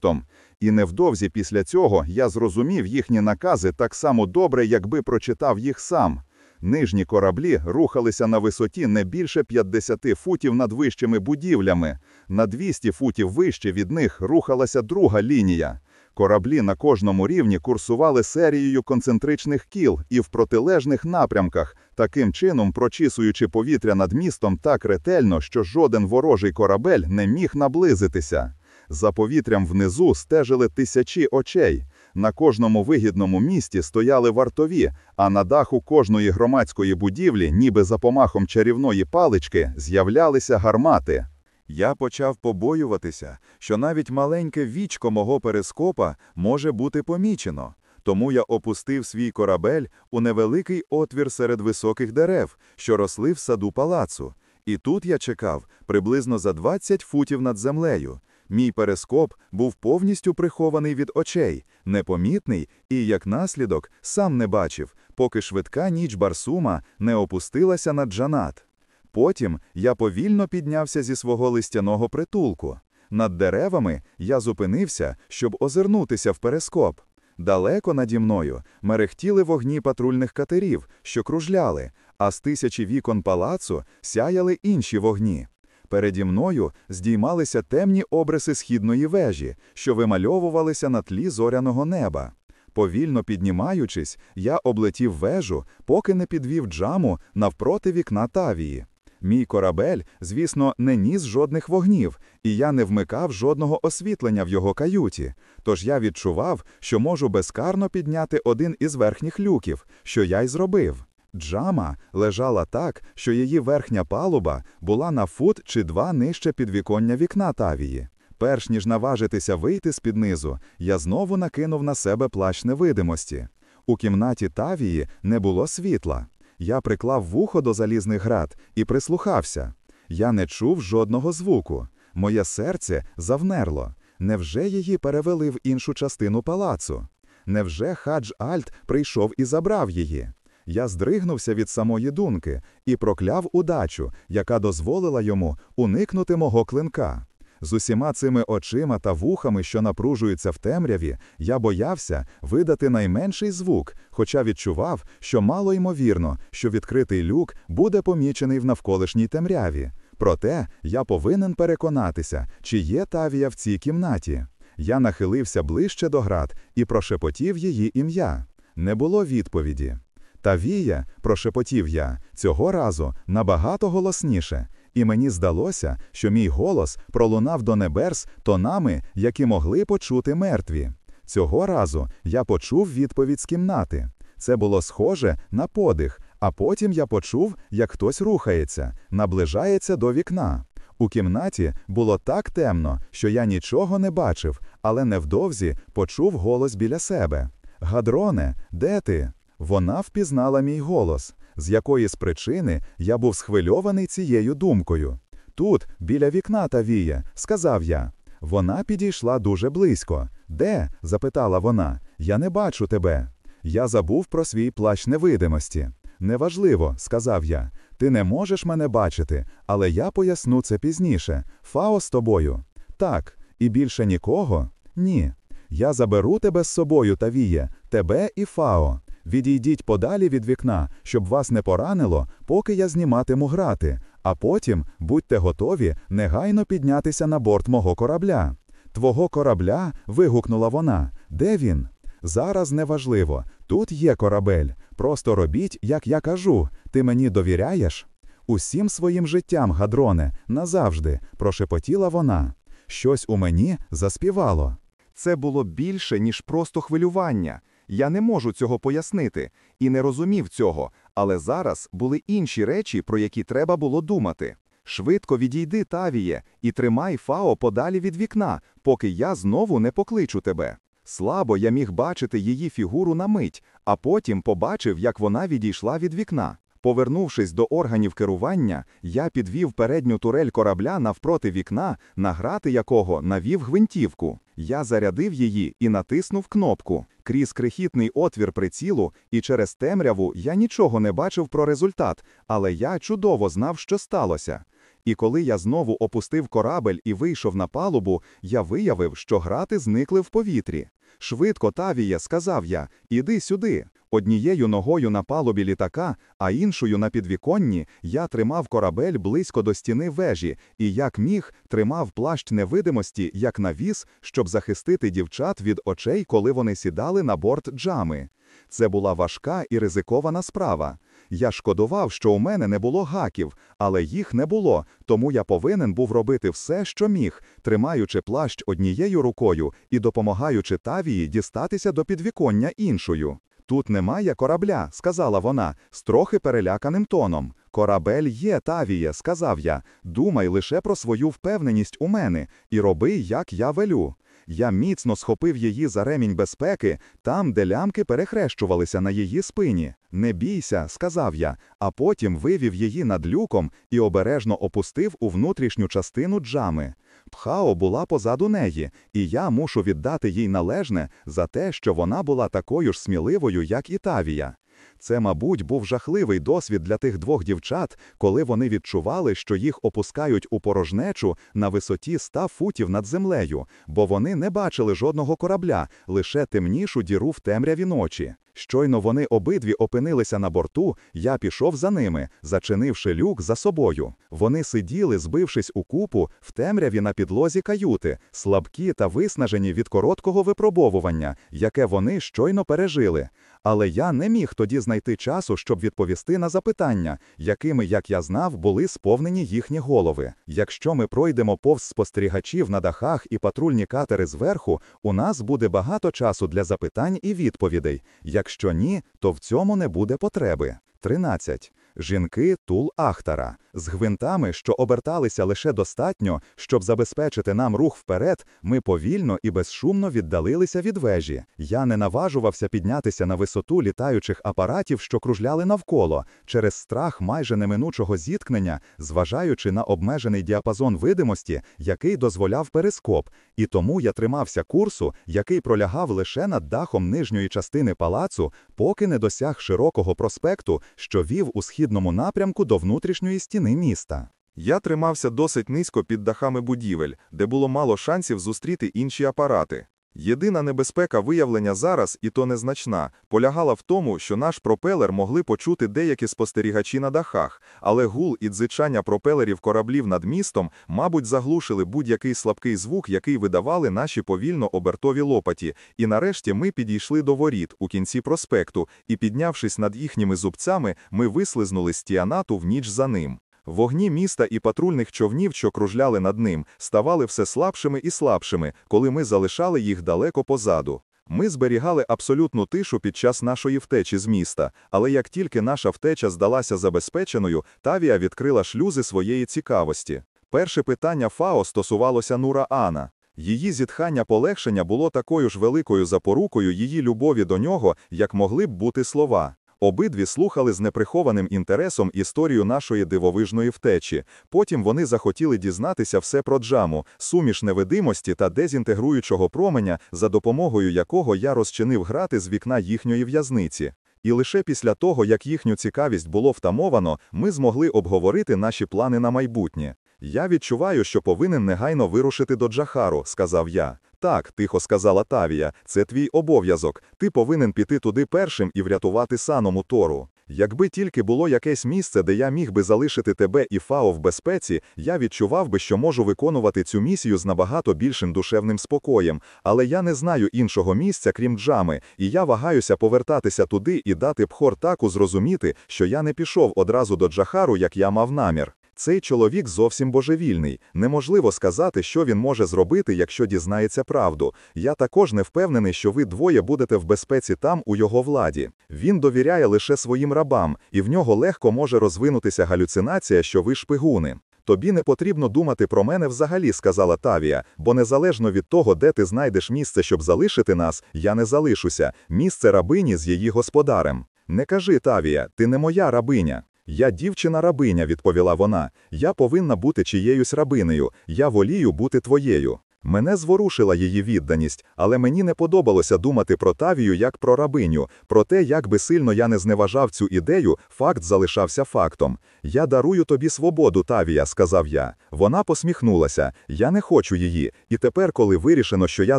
Том. І невдовзі після цього я зрозумів їхні накази так само добре, якби прочитав їх сам. Нижні кораблі рухалися на висоті не більше 50 футів над вищими будівлями. На 200 футів вище від них рухалася друга лінія. Кораблі на кожному рівні курсували серією концентричних кіл і в протилежних напрямках, таким чином прочісуючи повітря над містом так ретельно, що жоден ворожий корабель не міг наблизитися. За повітрям внизу стежили тисячі очей. На кожному вигідному місті стояли вартові, а на даху кожної громадської будівлі, ніби за помахом чарівної палички, з'являлися гармати. Я почав побоюватися, що навіть маленьке вічко мого перископа може бути помічено. Тому я опустив свій корабель у невеликий отвір серед високих дерев, що росли в саду палацу. І тут я чекав приблизно за 20 футів над землею. Мій перископ був повністю прихований від очей, непомітний і, як наслідок, сам не бачив, поки швидка ніч Барсума не опустилася на джанат. Потім я повільно піднявся зі свого листяного притулку. Над деревами я зупинився, щоб озирнутися в перископ. Далеко наді мною мерехтіли вогні патрульних катерів, що кружляли, а з тисячі вікон палацу сяяли інші вогні. Переді мною здіймалися темні обриси східної вежі, що вимальовувалися на тлі зоряного неба. Повільно піднімаючись, я облетів вежу, поки не підвів джаму навпроти вікна Тавії. Мій корабель, звісно, не ніс жодних вогнів, і я не вмикав жодного освітлення в його каюті. Тож я відчував, що можу безкарно підняти один із верхніх люків, що я й зробив. Джама лежала так, що її верхня палуба була на фут чи два нижче підвіконня вікна Тавії. Перш ніж наважитися вийти з під низу, я знову накинув на себе плащ невидимості. У кімнаті Тавії не було світла. Я приклав вухо до залізних град і прислухався. Я не чув жодного звуку. Моє серце завнерло. Невже її перевели в іншу частину палацу? Невже хадж Альт прийшов і забрав її? Я здригнувся від самої думки і прокляв удачу, яка дозволила йому уникнути мого клинка. З усіма цими очима та вухами, що напружуються в темряві, я боявся видати найменший звук, хоча відчував, що мало ймовірно, що відкритий люк буде помічений в навколишній темряві. Проте я повинен переконатися, чи є тавія в цій кімнаті. Я нахилився ближче до град і прошепотів її ім'я. Не було відповіді. Тавія, прошепотів я, цього разу набагато голосніше, і мені здалося, що мій голос пролунав до неберс тонами, які могли почути мертві. Цього разу я почув відповідь з кімнати. Це було схоже на подих, а потім я почув, як хтось рухається, наближається до вікна. У кімнаті було так темно, що я нічого не бачив, але невдовзі почув голос біля себе. Гадроне, де ти? Вона впізнала мій голос, з якої з причини я був схвильований цією думкою. Тут, біля вікна Тавія, сказав я. Вона підійшла дуже близько. Де? запитала вона. Я не бачу тебе. Я забув про свій плащ невидимості. Неважливо, сказав я. Ти не можеш мене бачити, але я поясню це пізніше. Фао з тобою. Так, і більше нікого? Ні. Я заберу тебе з собою, Тавіє, тебе і Фао. Відійдіть подалі від вікна, щоб вас не поранило, поки я зніматиму грати, а потім будьте готові негайно піднятися на борт мого корабля. Твого корабля? вигукнула вона. Де він? Зараз неважливо. Тут є корабель. Просто робіть, як я кажу. Ти мені довіряєш? Усім своїм життям, гадроне, назавжди, прошепотіла вона. Щось у мені заспівало. Це було більше, ніж просто хвилювання. Я не можу цього пояснити і не розумів цього, але зараз були інші речі, про які треба було думати. Швидко відійди, Тавіє, і тримай Фао подалі від вікна, поки я знову не покличу тебе. Слабо я міг бачити її фігуру на мить, а потім побачив, як вона відійшла від вікна. Повернувшись до органів керування, я підвів передню турель корабля навпроти вікна, на грати якого навів гвинтівку. Я зарядив її і натиснув кнопку. Крізь крихітний отвір прицілу, і через темряву я нічого не бачив про результат, але я чудово знав, що сталося. І коли я знову опустив корабель і вийшов на палубу, я виявив, що грати зникли в повітрі. Швидко, Тавіє, сказав я, іди сюди. Однією ногою на палубі літака, а іншою на підвіконні я тримав корабель близько до стіни вежі і, як міг, тримав плащ невидимості, як навіс, щоб захистити дівчат від очей, коли вони сідали на борт джами. Це була важка і ризикована справа. Я шкодував, що у мене не було гаків, але їх не було, тому я повинен був робити все, що міг, тримаючи плащ однією рукою і допомагаючи Тавії дістатися до підвіконня іншою. Тут немає корабля, сказала вона, з трохи переляканим тоном. Корабель є, Тавіє, сказав я. Думай лише про свою впевненість у мене і роби, як я велю. Я міцно схопив її за ремінь безпеки, там, де лямки перехрещувалися на її спині. Не бійся, сказав я, а потім вивів її над люком і обережно опустив у внутрішню частину джами. Пхао була позаду неї, і я мушу віддати їй належне за те, що вона була такою ж сміливою, як і Тавія. Це, мабуть, був жахливий досвід для тих двох дівчат, коли вони відчували, що їх опускають у порожнечу на висоті ста футів над землею, бо вони не бачили жодного корабля, лише темнішу діру в темряві ночі. Щойно вони обидві опинилися на борту, я пішов за ними, зачинивши люк за собою. Вони сиділи, збившись у купу, в темряві на підлозі каюти, слабкі та виснажені від короткого випробовування, яке вони щойно пережили. Але я не міг тоді знайти часу, щоб відповісти на запитання, якими, як я знав, були сповнені їхні голови. Якщо ми пройдемо повз спостерігачів на дахах і патрульні катери зверху, у нас буде багато часу для запитань і відповідей. Якщо ні, то в цьому не буде потреби. 13. Жінки Тул Ахтара з гвинтами, що оберталися лише достатньо, щоб забезпечити нам рух вперед, ми повільно і безшумно віддалилися від вежі. Я не наважувався піднятися на висоту літаючих апаратів, що кружляли навколо, через страх майже неминучого зіткнення, зважаючи на обмежений діапазон видимості, який дозволяв перископ, і тому я тримався курсу, який пролягав лише над дахом нижньої частини палацу, поки не досяг широкого проспекту, що вів у східному напрямку до внутрішньої стіни міста. Я тримався досить низько під дахами будівель, де було мало шансів зустріти інші апарати. Єдина небезпека виявлення зараз, і то незначна, полягала в тому, що наш пропелер могли почути деякі спостерігачі на дахах, але гул і дзичання пропелерів кораблів над містом, мабуть, заглушили будь-який слабкий звук, який видавали наші повільно обертові лопаті. І нарешті ми підійшли до воріт у кінці проспекту, і, піднявшись над їхніми зубцями, ми вислизнули з тіанату в ніч за ним. Вогні міста і патрульних човнів, що кружляли над ним, ставали все слабшими і слабшими, коли ми залишали їх далеко позаду. Ми зберігали абсолютну тишу під час нашої втечі з міста, але як тільки наша втеча здалася забезпеченою, Тавія відкрила шлюзи своєї цікавості. Перше питання Фао стосувалося Нура Ана. Її зітхання полегшення було такою ж великою запорукою її любові до нього, як могли б бути слова. Обидві слухали з неприхованим інтересом історію нашої дивовижної втечі. Потім вони захотіли дізнатися все про джаму, суміш невидимості та дезінтегруючого променя, за допомогою якого я розчинив грати з вікна їхньої в'язниці. І лише після того, як їхню цікавість було втамовано, ми змогли обговорити наші плани на майбутнє. Я відчуваю, що повинен негайно вирушити до Джахару, сказав я. Так, тихо сказала Тавія, це твій обов'язок. Ти повинен піти туди першим і врятувати саному Тору. Якби тільки було якесь місце, де я міг би залишити тебе і Фао в безпеці, я відчував би, що можу виконувати цю місію з набагато більшим душевним спокоєм, але я не знаю іншого місця, крім джами, і я вагаюся повертатися туди і дати Пхортаку зрозуміти, що я не пішов одразу до Джахару, як я мав намір. Цей чоловік зовсім божевільний. Неможливо сказати, що він може зробити, якщо дізнається правду. Я також не впевнений, що ви двоє будете в безпеці там, у його владі. Він довіряє лише своїм рабам, і в нього легко може розвинутися галюцинація, що ви шпигуни. Тобі не потрібно думати про мене взагалі, сказала Тавія, бо незалежно від того, де ти знайдеш місце, щоб залишити нас, я не залишуся. Місце рабині з її господарем. Не кажи, Тавія, ти не моя рабиня. Я дівчина-рабиня, відповіла вона. Я повинна бути чиєюсь рабинею. Я волію бути твоєю. Мене зворушила її відданість, але мені не подобалося думати про Тавію як про рабиню. Про те, як би сильно я не зневажав цю ідею, факт залишався фактом. Я дарую тобі свободу, Тавія, сказав я. Вона посміхнулася. Я не хочу її. І тепер, коли вирішено, що я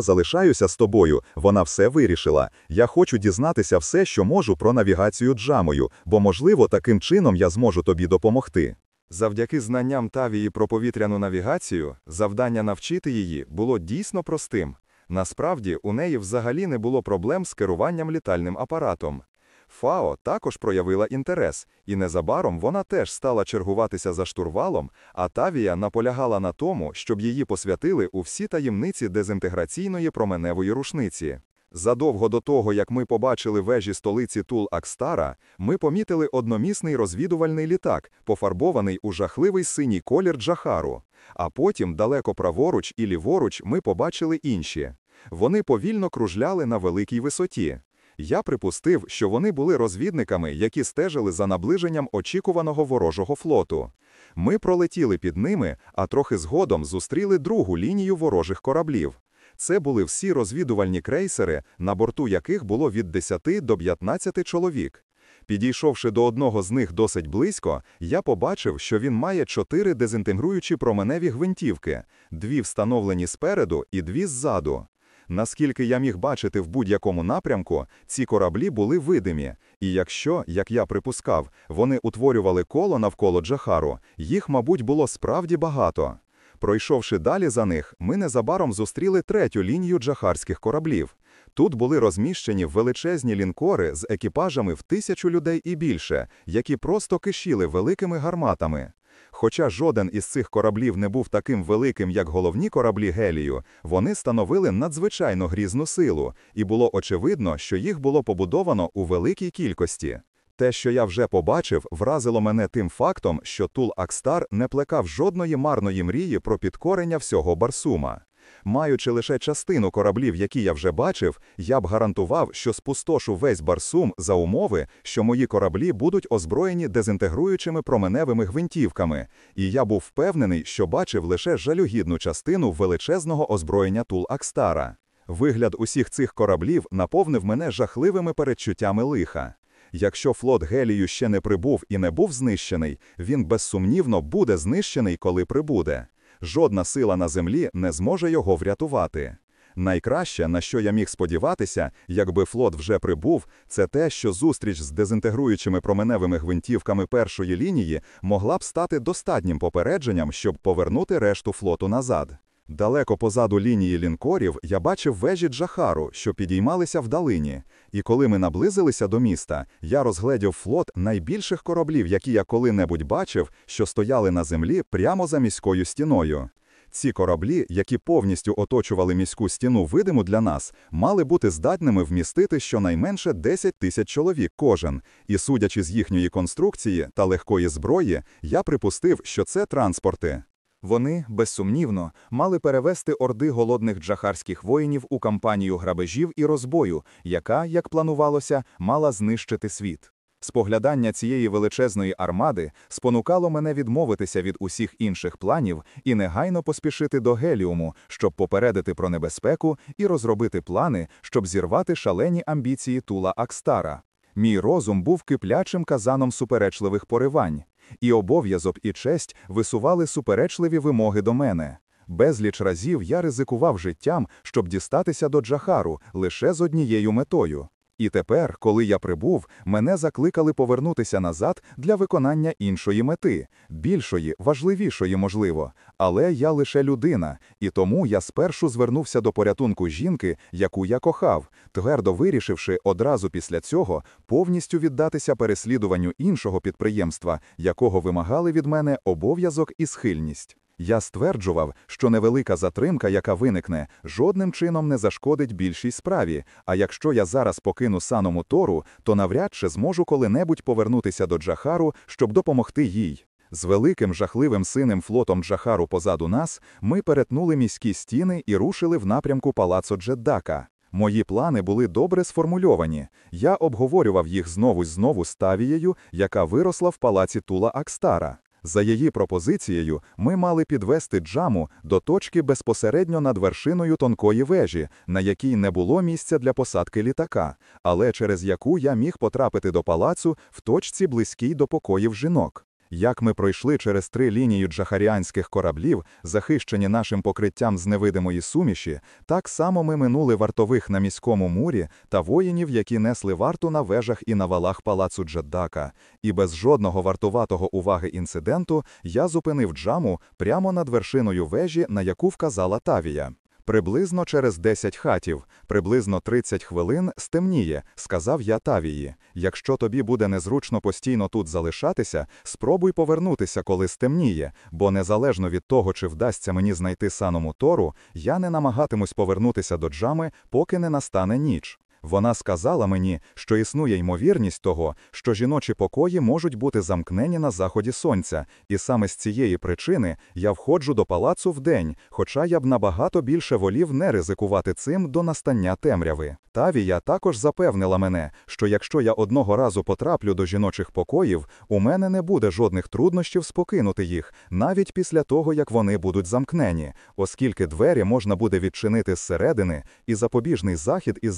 залишаюся з тобою, вона все вирішила. Я хочу дізнатися все, що можу про навігацію Джамою, бо, можливо, таким чином я зможу тобі допомогти. Завдяки знанням Тавії про повітряну навігацію, завдання навчити її було дійсно простим. Насправді, у неї взагалі не було проблем з керуванням літальним апаратом. Фао також проявила інтерес, і незабаром вона теж стала чергуватися за штурвалом, а Тавія наполягала на тому, щоб її посвятили у всі таємниці дезінтеграційної променевої рушниці. Задовго до того, як ми побачили вежі столиці Тул-Акстара, ми помітили одномісний розвідувальний літак, пофарбований у жахливий синій колір Джахару. А потім, далеко праворуч і ліворуч, ми побачили інші. Вони повільно кружляли на великій висоті. Я припустив, що вони були розвідниками, які стежили за наближенням очікуваного ворожого флоту. Ми пролетіли під ними, а трохи згодом зустріли другу лінію ворожих кораблів. Це були всі розвідувальні крейсери, на борту яких було від 10 до 15 чоловік. Підійшовши до одного з них досить близько, я побачив, що він має чотири дезінтегруючі променеві гвинтівки, дві встановлені спереду і дві ззаду. Наскільки я міг бачити в будь-якому напрямку, ці кораблі були видимі, і якщо, як я припускав, вони утворювали коло навколо Джахару, їх, мабуть, було справді багато. Пройшовши далі за них, ми незабаром зустріли третю лінію джахарських кораблів. Тут були розміщені величезні лінкори з екіпажами в тисячу людей і більше, які просто кишіли великими гарматами. Хоча жоден із цих кораблів не був таким великим, як головні кораблі Гелію, вони становили надзвичайно грізну силу, і було очевидно, що їх було побудовано у великій кількості. Те, що я вже побачив, вразило мене тим фактом, що Тул Акстар не плекав жодної марної мрії про підкорення всього Барсума. Маючи лише частину кораблів, які я вже бачив, я б гарантував, що спустошу весь Барсум за умови, що мої кораблі будуть озброєні дезінтегруючими променевими гвинтівками, і я був впевнений, що бачив лише жалюгідну частину величезного озброєння Тул Акстара. Вигляд усіх цих кораблів наповнив мене жахливими передчуттями лиха. Якщо флот Гелію ще не прибув і не був знищений, він безсумнівно буде знищений, коли прибуде. Жодна сила на землі не зможе його врятувати. Найкраще, на що я міг сподіватися, якби флот вже прибув, це те, що зустріч з дезінтегруючими променевими гвинтівками першої лінії могла б стати достатнім попередженням, щоб повернути решту флоту назад. Далеко позаду лінії лінкорів я бачив вежі Джахару, що підіймалися в далині, і коли ми наблизилися до міста, я розгледів флот найбільших кораблів, які я коли-небудь бачив, що стояли на землі прямо за міською стіною. Ці кораблі, які повністю оточували міську стіну видиму для нас, мали бути здатними вмістити щонайменше 10 тисяч чоловік кожен, і судячи з їхньої конструкції та легкої зброї, я припустив, що це транспорти. Вони, безсумнівно, мали перевести орди голодних джахарських воїнів у кампанію грабежів і розбою, яка, як планувалося, мала знищити світ. Споглядання цієї величезної армади спонукало мене відмовитися від усіх інших планів і негайно поспішити до Геліуму, щоб попередити про небезпеку і розробити плани, щоб зірвати шалені амбіції Тула Акстара. Мій розум був киплячим казаном суперечливих поривань, і обов'язок і честь висували суперечливі вимоги до мене. Безліч разів я ризикував життям, щоб дістатися до Джахару лише з однією метою. І тепер, коли я прибув, мене закликали повернутися назад для виконання іншої мети, більшої, важливішої, можливо. Але я лише людина, і тому я спершу звернувся до порятунку жінки, яку я кохав, твердо вирішивши одразу після цього повністю віддатися переслідуванню іншого підприємства, якого вимагали від мене обов'язок і схильність. Я стверджував, що невелика затримка, яка виникне, жодним чином не зашкодить більшій справі. А якщо я зараз покину саному Тору, то навряд чи зможу коли-небудь повернутися до Джахару, щоб допомогти їй. З великим жахливим синим флотом Джахару позаду нас ми перетнули міські стіни і рушили в напрямку палацу Джеддака. Мої плани були добре сформульовані. Я обговорював їх знову й знову з Тавією, яка виросла в палаці Тула Акстара. За її пропозицією, ми мали підвести джаму до точки безпосередньо над вершиною тонкої вежі, на якій не було місця для посадки літака, але через яку я міг потрапити до палацу в точці близькій до покоїв жінок. Як ми пройшли через три лінії джахаріанських кораблів, захищені нашим покриттям з невидимої суміші, так само ми минули вартових на міському мурі та воїнів, які несли варту на вежах і на валах палацу Джаддака. І без жодного вартуватого уваги інциденту я зупинив джаму прямо над вершиною вежі, на яку вказала Тавія. Приблизно через 10 хатів, приблизно 30 хвилин стемніє, сказав я Тавії. Якщо тобі буде незручно постійно тут залишатися, спробуй повернутися, коли стемніє, бо незалежно від того, чи вдасться мені знайти саному Тору, я не намагатимусь повернутися до джами, поки не настане ніч. Вона сказала мені, що існує ймовірність того, що жіночі покої можуть бути замкнені на заході сонця, і саме з цієї причини я входжу до палацу вдень, хоча я б набагато більше волів не ризикувати цим до настання темряви. Тавія також запевнила мене, що якщо я одного разу потраплю до жіночих покоїв, у мене не буде жодних труднощів спокинути їх, навіть після того, як вони будуть замкнені, оскільки двері можна буде відчинити зсередини, і запобіжний захід із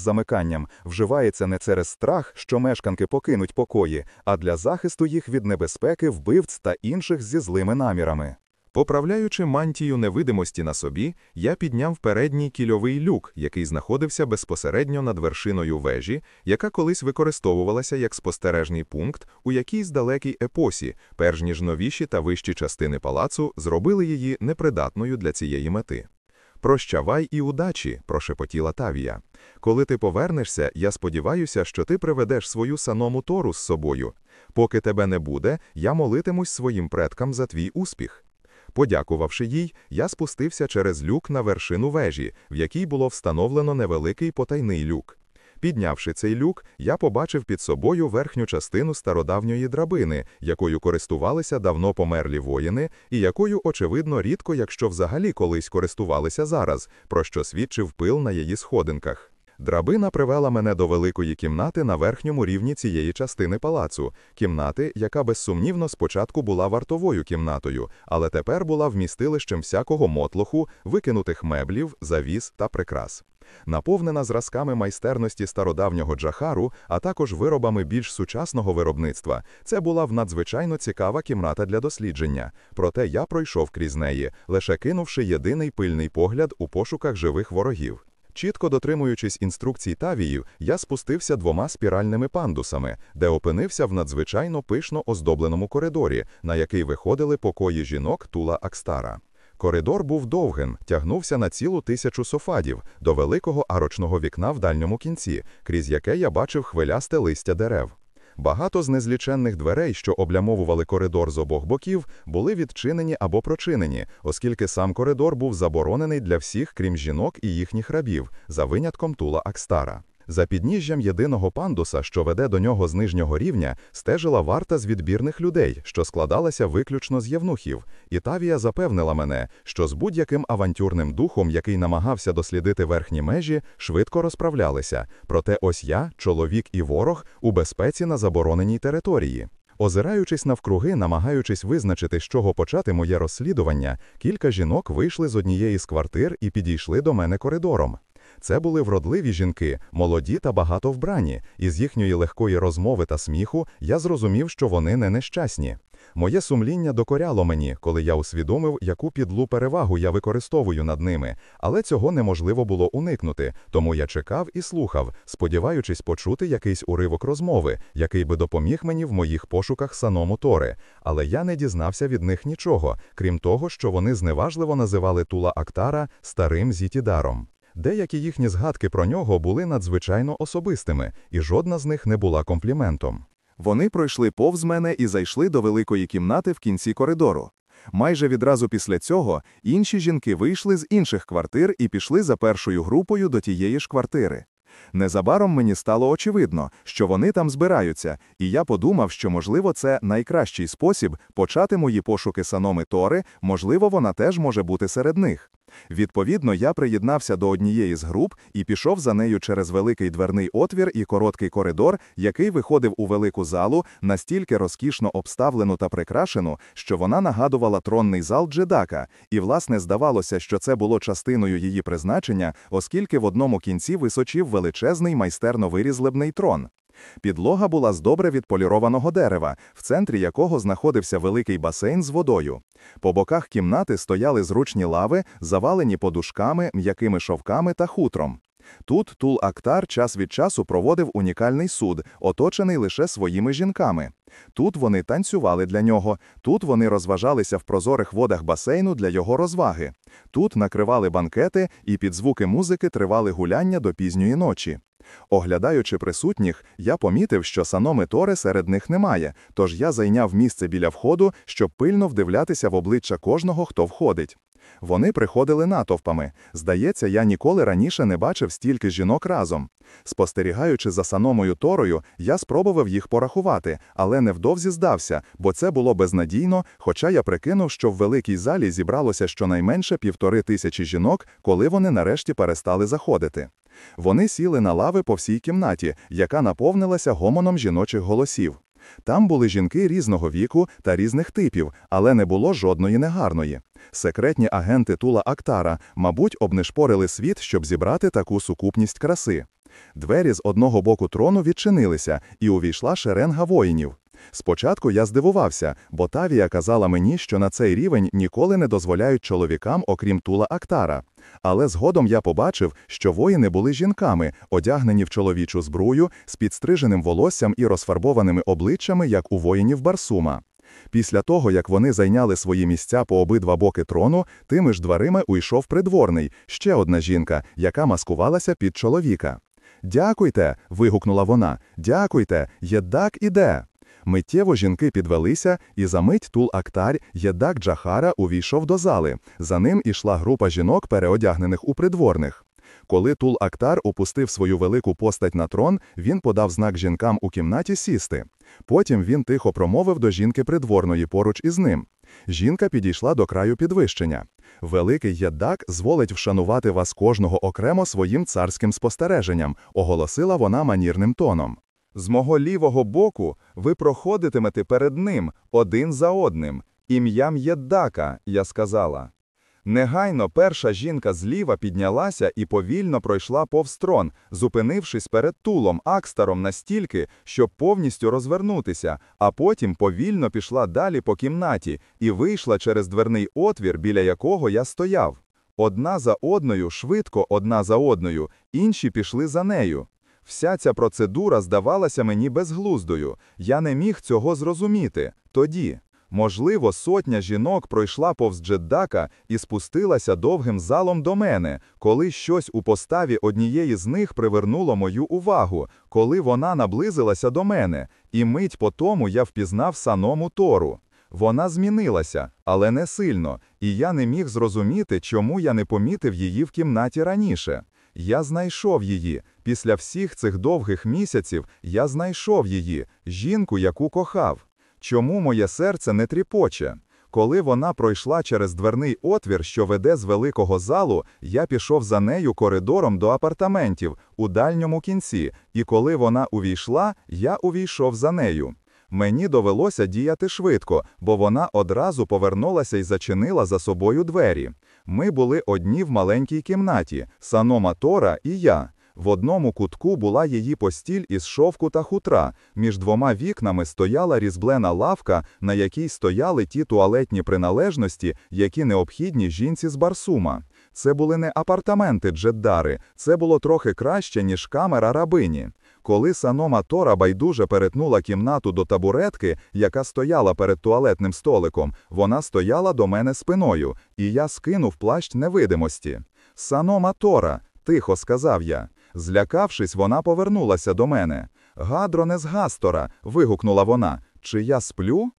замиканням вживається не через страх, що мешканки покинуть покої, а для захисту їх від небезпеки, вбивць та інших зі злими намірами. Поправляючи мантію невидимості на собі, я підняв передній кільовий люк, який знаходився безпосередньо над вершиною вежі, яка колись використовувалася як спостережний пункт у якійсь далекій епосі, перш ніж новіші та вищі частини палацу зробили її непридатною для цієї мети. Прощавай і удачі, прошепотіла Тавія. Коли ти повернешся, я сподіваюся, що ти приведеш свою саному Тору з собою. Поки тебе не буде, я молитимусь своїм предкам за твій успіх. Подякувавши їй, я спустився через люк на вершину вежі, в якій було встановлено невеликий потайний люк. Піднявши цей люк, я побачив під собою верхню частину стародавньої драбини, якою користувалися давно померлі воїни, і якою, очевидно, рідко, якщо взагалі колись користувалися зараз, про що свідчив пил на її сходинках. Драбина привела мене до великої кімнати на верхньому рівні цієї частини палацу, кімнати, яка безсумнівно спочатку була вартовою кімнатою, але тепер була вмістилищем всякого мотлоху, викинутих меблів, завіс та прикрас. Наповнена зразками майстерності стародавнього джахару, а також виробами більш сучасного виробництва, це була в надзвичайно цікава кімната для дослідження. Проте я пройшов крізь неї, лише кинувши єдиний пильний погляд у пошуках живих ворогів. Чітко дотримуючись інструкцій Тавії, я спустився двома спіральними пандусами, де опинився в надзвичайно пишно оздобленому коридорі, на який виходили покої жінок Тула Акстара. Коридор був довгим, тягнувся на цілу тисячу софадів до великого арочного вікна в дальньому кінці, крізь яке я бачив хвилясте листя дерев. Багато з незліченних дверей, що облямовували коридор з обох боків, були відчинені або прочинені, оскільки сам коридор був заборонений для всіх, крім жінок і їхніх рабів, за винятком Тула Акстара. За підніжжям єдиного пандуса, що веде до нього з нижнього рівня, стежила варта з відбірних людей, що складалася виключно з євнухів. І Тавія запевнила мене, що з будь-яким авантюрним духом, який намагався дослідити верхні межі, швидко розправлялися. Проте ось я, чоловік і ворог, у безпеці на забороненій території. Озираючись навкруги, намагаючись визначити, з чого почати моє розслідування, кілька жінок вийшли з однієї з квартир і підійшли до мене коридором. Це були вродливі жінки, молоді та багато вбрані, і з їхньої легкої розмови та сміху я зрозумів, що вони не нещасні. Моє сумління докоряло мені, коли я усвідомив, яку підлу перевагу я використовую над ними, але цього неможливо було уникнути, тому я чекав і слухав, сподіваючись почути якийсь уривок розмови, який би допоміг мені в моїх пошуках саному Тори. Але я не дізнався від них нічого, крім того, що вони зневажливо називали Тула Актара старим Зітідаром. Деякі їхні згадки про нього були надзвичайно особистими, і жодна з них не була компліментом. Вони пройшли повз мене і зайшли до великої кімнати в кінці коридору. Майже відразу після цього інші жінки вийшли з інших квартир і пішли за першою групою до тієї ж квартири. Незабаром мені стало очевидно, що вони там збираються, і я подумав, що, можливо, це найкращий спосіб почати мої пошуки саноми Тори, можливо, вона теж може бути серед них. Відповідно, я приєднався до однієї з груп і пішов за нею через великий дверний отвір і короткий коридор, який виходив у велику залу, настільки розкішно обставлену та прикрашену, що вона нагадувала тронний зал Джедака, і, власне, здавалося, що це було частиною її призначення, оскільки в одному кінці височив величезний майстерно вирізлебний трон. Підлога була з добре відполірованого дерева, в центрі якого знаходився великий басейн з водою. По боках кімнати стояли зручні лави, завалені подушками, м'якими шовками та хутром. Тут Тул Актар час від часу проводив унікальний суд, оточений лише своїми жінками. Тут вони танцювали для нього, тут вони розважалися в прозорих водах басейну для його розваги. Тут накривали банкети і під звуки музики тривали гуляння до пізньої ночі. Оглядаючи присутніх, я помітив, що Саноми Торе серед них немає, тож я зайняв місце біля входу, щоб пильно вдивлятися в обличчя кожного, хто входить. Вони приходили натовпами. Здається, я ніколи раніше не бачив стільки жінок разом. Спостерігаючи за Саномою Торою, я спробував їх порахувати, але невдовзі здався, бо це було безнадійно, хоча я прикинув, що в великій залі зібралося щонайменше півтори тисячі жінок, коли вони нарешті перестали заходити. Вони сіли на лави по всій кімнаті, яка наповнилася гомоном жіночих голосів. Там були жінки різного віку та різних типів, але не було жодної негарної. Секретні агенти Тула Актара, мабуть, обнишпорили світ, щоб зібрати таку сукупність краси. Двері з одного боку трону відчинилися, і увійшла шеренга воїнів. Спочатку я здивувався, бо Тавія казала мені, що на цей рівень ніколи не дозволяють чоловікам, окрім Тула Актара. Але згодом я побачив, що воїни були жінками, одягнені в чоловічу збрую, з підстриженим волоссям і розфарбованими обличчями, як у воїнів Барсума. Після того, як вони зайняли свої місця по обидва боки трону, тими ж дверима уйшов придворний, ще одна жінка, яка маскувалася під чоловіка. Дякуйте. вигукнула вона. Дякуйте, єдак іде. Миттєво жінки підвелися, і за мить Тул Актар, єдак Джахара, увійшов до зали. За ним ішла група жінок, переодягнених у придворних. Коли Тул Актар опустив свою велику постать на трон, він подав знак жінкам у кімнаті сісти. Потім він тихо промовив до жінки придворної поруч із ним. Жінка підійшла до краю підвищення. Великий єдак зволить вшанувати вас кожного окремо своїм царським спостереженням, оголосила вона манірним тоном. З мого лівого боку ви проходитимете перед ним один за одним, ім'ям Єддака, я сказала. Негайно перша жінка зліва піднялася і повільно пройшла повз трон, зупинившись перед тулом Акстаром настільки, щоб повністю розвернутися, а потім повільно пішла далі по кімнаті і вийшла через дверний отвір, біля якого я стояв. Одна за одною, швидко одна за одною, інші пішли за нею. Вся ця процедура здавалася мені безглуздою, я не міг цього зрозуміти тоді. Можливо, сотня жінок пройшла повз Джеддака і спустилася довгим залом до мене, коли щось у поставі однієї з них привернуло мою увагу, коли вона наблизилася до мене, і мить по тому я впізнав саному Тору. Вона змінилася, але не сильно, і я не міг зрозуміти, чому я не помітив її в кімнаті раніше. Я знайшов її. Після всіх цих довгих місяців я знайшов її, жінку, яку кохав. Чому моє серце не тріпоче? Коли вона пройшла через дверний отвір, що веде з великого залу, я пішов за нею коридором до апартаментів у дальньому кінці, і коли вона увійшла, я увійшов за нею. Мені довелося діяти швидко, бо вона одразу повернулася і зачинила за собою двері. Ми були одні в маленькій кімнаті, Санома Тора і я. В одному кутку була її постіль із шовку та хутра. Між двома вікнами стояла різблена лавка, на якій стояли ті туалетні приналежності, які необхідні жінці з Барсума. Це були не апартаменти Джеддари, це було трохи краще, ніж камера рабині. Коли Санома Тора байдуже перетнула кімнату до табуретки, яка стояла перед туалетним столиком, вона стояла до мене спиною, і я скинув плащ невидимості. Санома Тора, тихо сказав я. Злякавшись, вона повернулася до мене. Гадроне з Гастора, вигукнула вона. Чи я сплю?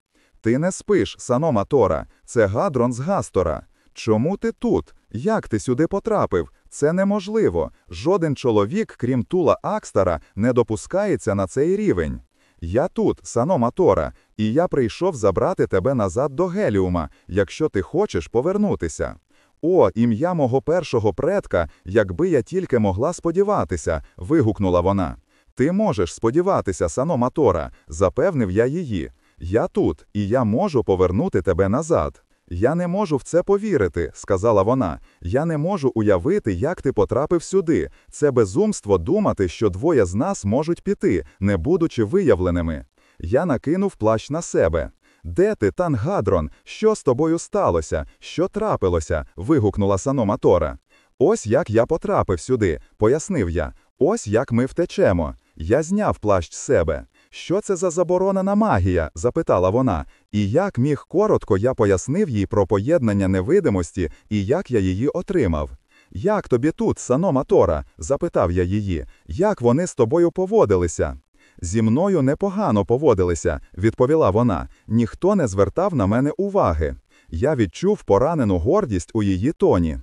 Ти не спиш, Санома Тора, це Гадрон з Гастора. Чому ти тут? Як ти сюди потрапив? Це неможливо. Жоден чоловік, крім Тула Акстара, не допускається на цей рівень. Я тут, Санома Тора, і я прийшов забрати тебе назад до Геліума, якщо ти хочеш повернутися. О, ім'я мого першого предка, якби я тільки могла сподіватися, вигукнула вона. Ти можеш сподіватися, Сано Матора, запевнив я її. Я тут, і я можу повернути тебе назад. Я не можу в це повірити, сказала вона. Я не можу уявити, як ти потрапив сюди. Це безумство думати, що двоє з нас можуть піти, не будучи виявленими. Я накинув плащ на себе. Де ти, Тангадрон? Що з тобою сталося? Що трапилося? вигукнула Сано Матора. Ось як я потрапив сюди, пояснив я. Ось як ми втечемо. Я зняв плащ з себе. Що це за заборонена магія? запитала вона. І як міг коротко я пояснив їй про поєднання невидимості і як я її отримав. Як тобі тут, Сано Матора? запитав я її. Як вони з тобою поводилися? Зі мною непогано поводилися, відповіла вона. Ніхто не звертав на мене уваги. Я відчув поранену гордість у її тоні.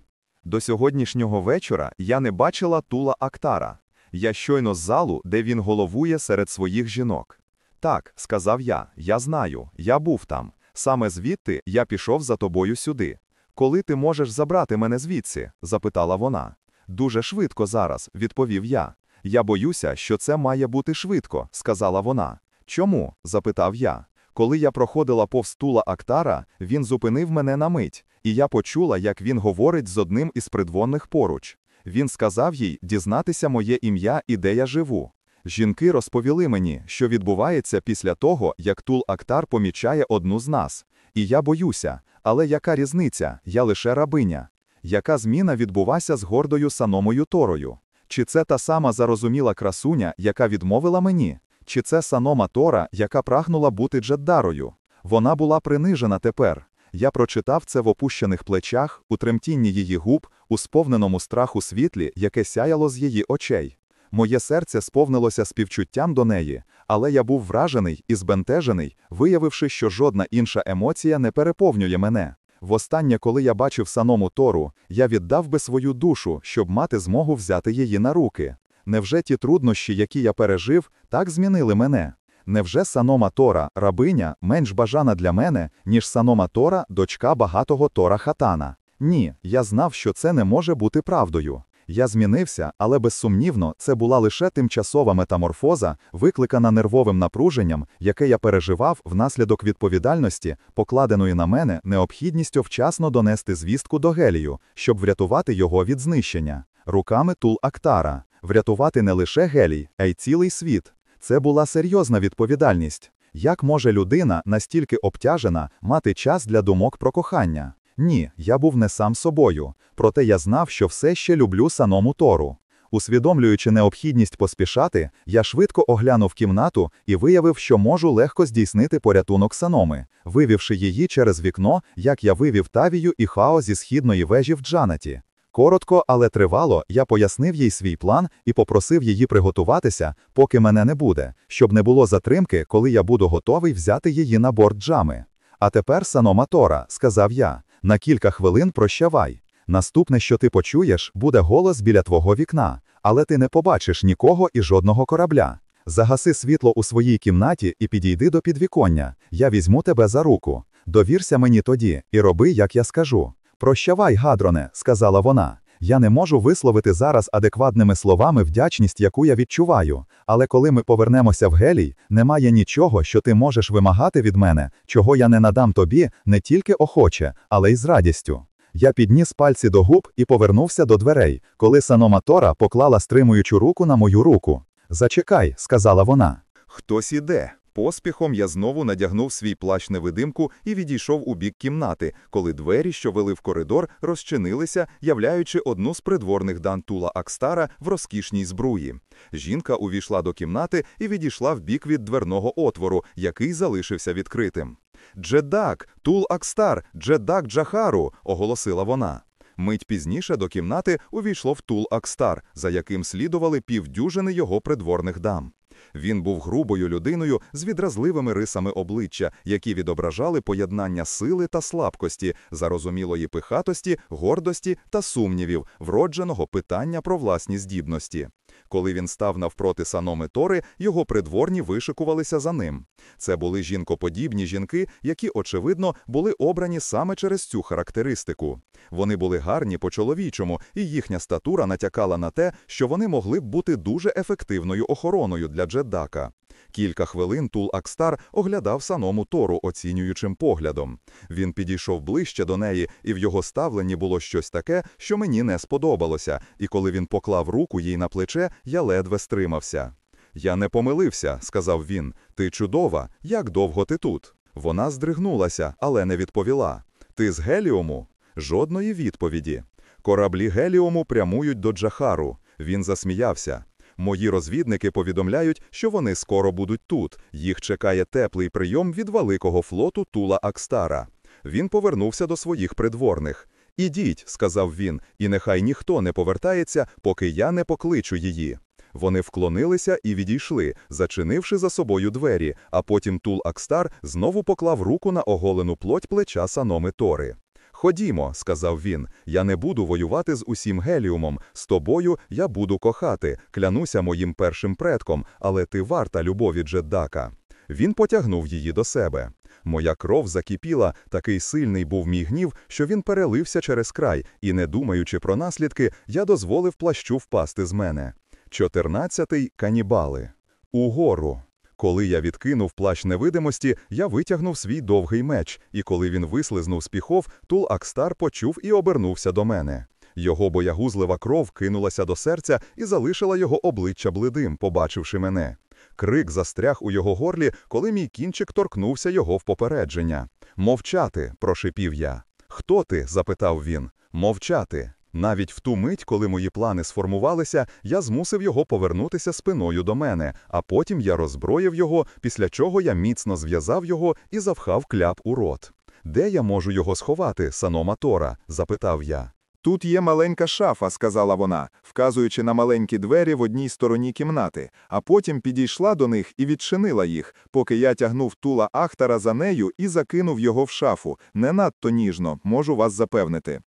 До сьогоднішнього вечора я не бачила Тула Актара. Я щойно з залу, де він головує серед своїх жінок. Так, сказав я, я знаю, я був там. Саме звідти я пішов за тобою сюди. Коли ти можеш забрати мене звідси? запитала вона. Дуже швидко зараз, відповів я. Я боюся, що це має бути швидко, сказала вона. Чому? запитав я. Коли я проходила повз Тула Актара, він зупинив мене на мить, і я почула, як він говорить з одним із придвонних поруч. Він сказав їй дізнатися моє ім'я і де я живу. Жінки розповіли мені, що відбувається після того, як Тул Актар помічає одну з нас. І я боюся, але яка різниця? Я лише рабиня. Яка зміна відбулася з гордою саномою Торою? Чи це та сама зарозуміла красуня, яка відмовила мені? Чи це санома Тора, яка прагнула бути Джеддарою? Вона була принижена тепер. Я прочитав це в опущених плечах, у тремтінні її губ, у сповненому страху світлі, яке сяяло з її очей. Моє серце сповнилося співчуттям до неї, але я був вражений і збентежений, виявивши, що жодна інша емоція не переповнює мене. Востаннє, коли я бачив саному Тору, я віддав би свою душу, щоб мати змогу взяти її на руки. Невже ті труднощі, які я пережив, так змінили мене? Невже Санома Тора, рабиня, менш бажана для мене, ніж Санома Тора, дочка багатого Тора Хатана? Ні, я знав, що це не може бути правдою. Я змінився, але безсумнівно, це була лише тимчасова метаморфоза, викликана нервовим напруженням, яке я переживав внаслідок відповідальності, покладеної на мене необхідністю вчасно донести звістку до Гелію, щоб врятувати його від знищення. Руками Тул Актара, врятувати не лише Гелій, а й цілий світ. Це була серйозна відповідальність. Як може людина, настільки обтяжена, мати час для думок про кохання? Ні, я був не сам собою, проте я знав, що все ще люблю саному Тору. Усвідомлюючи необхідність поспішати, я швидко оглянув кімнату і виявив, що можу легко здійснити порятунок саноми, вивівши її через вікно, як я вивів Тавію і Хао зі східної вежі в Джанаті. Коротко, але тривало, я пояснив їй свій план і попросив її приготуватися, поки мене не буде, щоб не було затримки, коли я буду готовий взяти її на борт джами. А тепер, Санома Тора, сказав я, на кілька хвилин прощавай. Наступне, що ти почуєш, буде голос біля твого вікна, але ти не побачиш нікого і жодного корабля. Загаси світло у своїй кімнаті і підійди до підвіконня. Я візьму тебе за руку. Довірся мені тоді і роби, як я скажу. Прощавай, гадроне, сказала вона. Я не можу висловити зараз адекватними словами вдячність, яку я відчуваю, але коли ми повернемося в гелій, немає нічого, що ти можеш вимагати від мене, чого я не надам тобі не тільки охоче, але й з радістю. Я підніс пальці до губ і повернувся до дверей, коли Санома Тора поклала стримуючу руку на мою руку. Зачекай, сказала вона. Хтось іде. Поспіхом я знову надягнув свій плащ-невидимку і відійшов у бік кімнати, коли двері, що вели в коридор, розчинилися, являючи одну з придворних дан Тула Акстара в розкішній збруї. Жінка увійшла до кімнати і відійшла в бік від дверного отвору, який залишився відкритим. Джедак, Тул Акстар, Джедак Джахару, оголосила вона. Мить пізніше до кімнати увійшло Втул Акстар, за яким слідували півдюжини його придворних дам. Він був грубою людиною з відразливими рисами обличчя, які відображали поєднання сили та слабкості, зарозумілої пихатості, гордості та сумнівів, вродженого питання про власні здібності. Коли він став навпроти Саноми Тори, його придворні вишикувалися за ним. Це були жінкоподібні жінки, які, очевидно, були обрані саме через цю характеристику. Вони були гарні по-чоловічому, і їхня статура натякала на те, що вони могли б бути дуже ефективною охороною для Джеддака. Кілька хвилин Тул Акстар оглядав саному Тору оцінюючим поглядом. Він підійшов ближче до неї, і в його ставленні було щось таке, що мені не сподобалося, і коли він поклав руку їй на плече, я ледве стримався. «Я не помилився», – сказав він. «Ти чудова. Як довго ти тут?» Вона здригнулася, але не відповіла. «Ти з Геліуму?» Жодної відповіді. Кораблі Геліуму прямують до Джахару. Він засміявся. Мої розвідники повідомляють, що вони скоро будуть тут. Їх чекає теплий прийом від великого флоту Тула Акстара. Він повернувся до своїх придворних. Ідіть, сказав він, і нехай ніхто не повертається, поки я не покличу її. Вони вклонилися і відійшли, зачинивши за собою двері, а потім Тул Акстар знову поклав руку на оголену плоть плеча Саноми Тори. Ходімо, сказав він, я не буду воювати з усім геліумом. З тобою я буду кохати, клянуся моїм першим предком, але ти варта любові Джеддака. Він потягнув її до себе. Моя кров закипіла, такий сильний був мій гнів, що він перелився через край, і, не думаючи про наслідки, я дозволив плащу впасти з мене. Чотирнадцятий канібали. Угору. Коли я відкинув плащ невидимості, я витягнув свій довгий меч, і коли він вислизнув з піхов, Тул Акстар почув і обернувся до мене. Його боягузлива кров кинулася до серця і залишила його обличчя блидим, побачивши мене. Крик застряг у його горлі, коли мій кінчик торкнувся його в попередження. Мовчати, прошипів я. Хто ти? запитав він. Мовчати. Навіть в ту мить, коли мої плани сформувалися, я змусив його повернутися спиною до мене, а потім я роззброїв його, після чого я міцно зв'язав його і завхав кляп у рот. Де я можу його сховати, санома Тора? запитав я. Тут є маленька шафа, сказала вона, вказуючи на маленькі двері в одній стороні кімнати, а потім підійшла до них і відчинила їх, поки я тягнув тула Ахтара за нею і закинув його в шафу. Не надто ніжно, можу вас запевнити.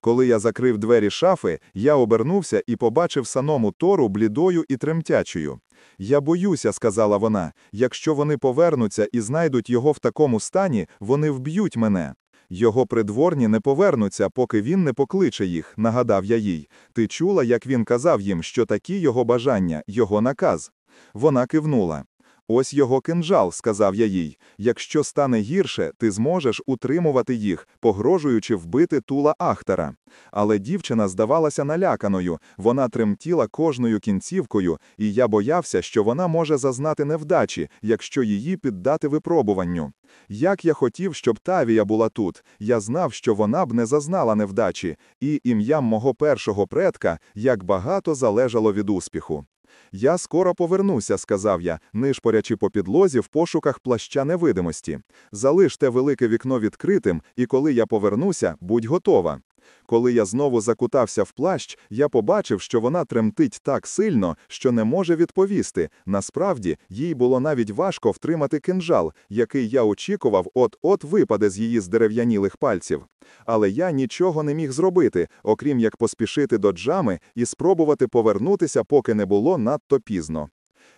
Коли я закрив двері шафи, я обернувся і побачив саному Тору блідою і тремтячою. Я боюся, сказала вона, якщо вони повернуться і знайдуть його в такому стані, вони вб'ють мене. Його придворні не повернуться, поки він не покличе їх, нагадав я їй. Ти чула, як він казав їм, що такі його бажання, його наказ. Вона кивнула. Ось його кинджал, сказав я їй. Якщо стане гірше, ти зможеш утримувати їх, погрожуючи вбити тула Ахтара. Але дівчина здавалася наляканою, вона тремтіла кожною кінцівкою, і я боявся, що вона може зазнати невдачі, якщо її піддати випробуванню. Як я хотів, щоб Тавія була тут, я знав, що вона б не зазнала невдачі, і ім'ям мого першого предка як багато залежало від успіху. Я скоро повернуся, сказав я, нишпорячи по підлозі в пошуках плаща невидимості. Залиште велике вікно відкритим, і коли я повернуся, будь готова. Коли я знову закутався в плащ, я побачив, що вона тремтить так сильно, що не може відповісти. Насправді, їй було навіть важко втримати кинжал, який я очікував, от-от випаде з її здерев'янілих пальців. Але я нічого не міг зробити, окрім як поспішити до джами і спробувати повернутися, поки не було надто пізно.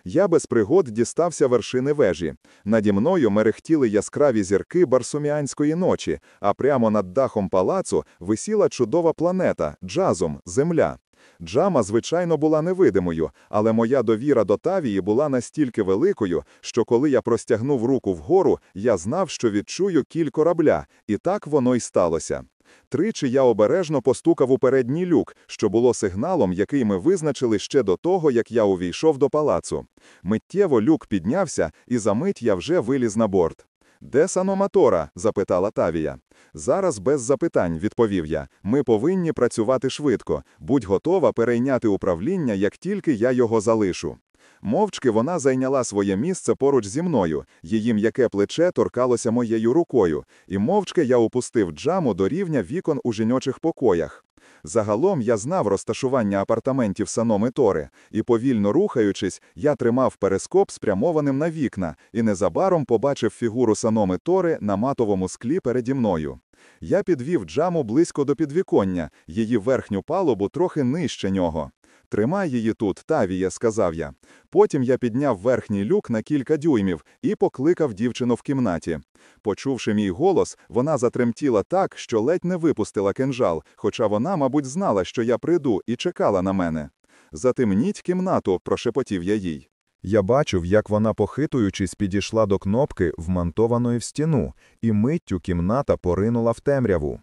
Я без пригод дістався вершини вежі. Наді мною мерехтіли яскраві зірки барсуміанської ночі, а прямо над дахом палацу висіла чудова планета джазом, земля. Джама, звичайно, була невидимою, але моя довіра до Тавії була настільки великою, що коли я простягнув руку вгору, я знав, що відчую кіль корабля, і так воно й сталося. Тричі я обережно постукав у передній люк, що було сигналом, який ми визначили ще до того, як я увійшов до палацу. Миттєво люк піднявся, і за мить я вже виліз на борт. Де саноматора? запитала Тавія. Зараз без запитань, відповів я. Ми повинні працювати швидко. Будь готова перейняти управління, як тільки я його залишу. Мовчки вона зайняла своє місце поруч зі мною, її м'яке плече торкалося моєю рукою, і мовчки я опустив джаму до рівня вікон у жіночих покоях. Загалом я знав розташування апартаментів Саноми Тори, і, повільно рухаючись, я тримав перископ спрямованим на вікна і незабаром побачив фігуру Саноми Тори на матовому склі переді мною. Я підвів джаму близько до підвіконня, її верхню палубу трохи нижче нього. Тримай її тут, Тавіє, сказав я. Потім я підняв верхній люк на кілька дюймів і покликав дівчину в кімнаті. Почувши мій голос, вона затремтіла так, що ледь не випустила кинжал, хоча вона, мабуть, знала, що я прийду, і чекала на мене. Затемніть кімнату, прошепотів я їй. Я бачив, як вона, похитуючись, підійшла до кнопки, вмонтованої в стіну, і миттю кімната поринула в темряву.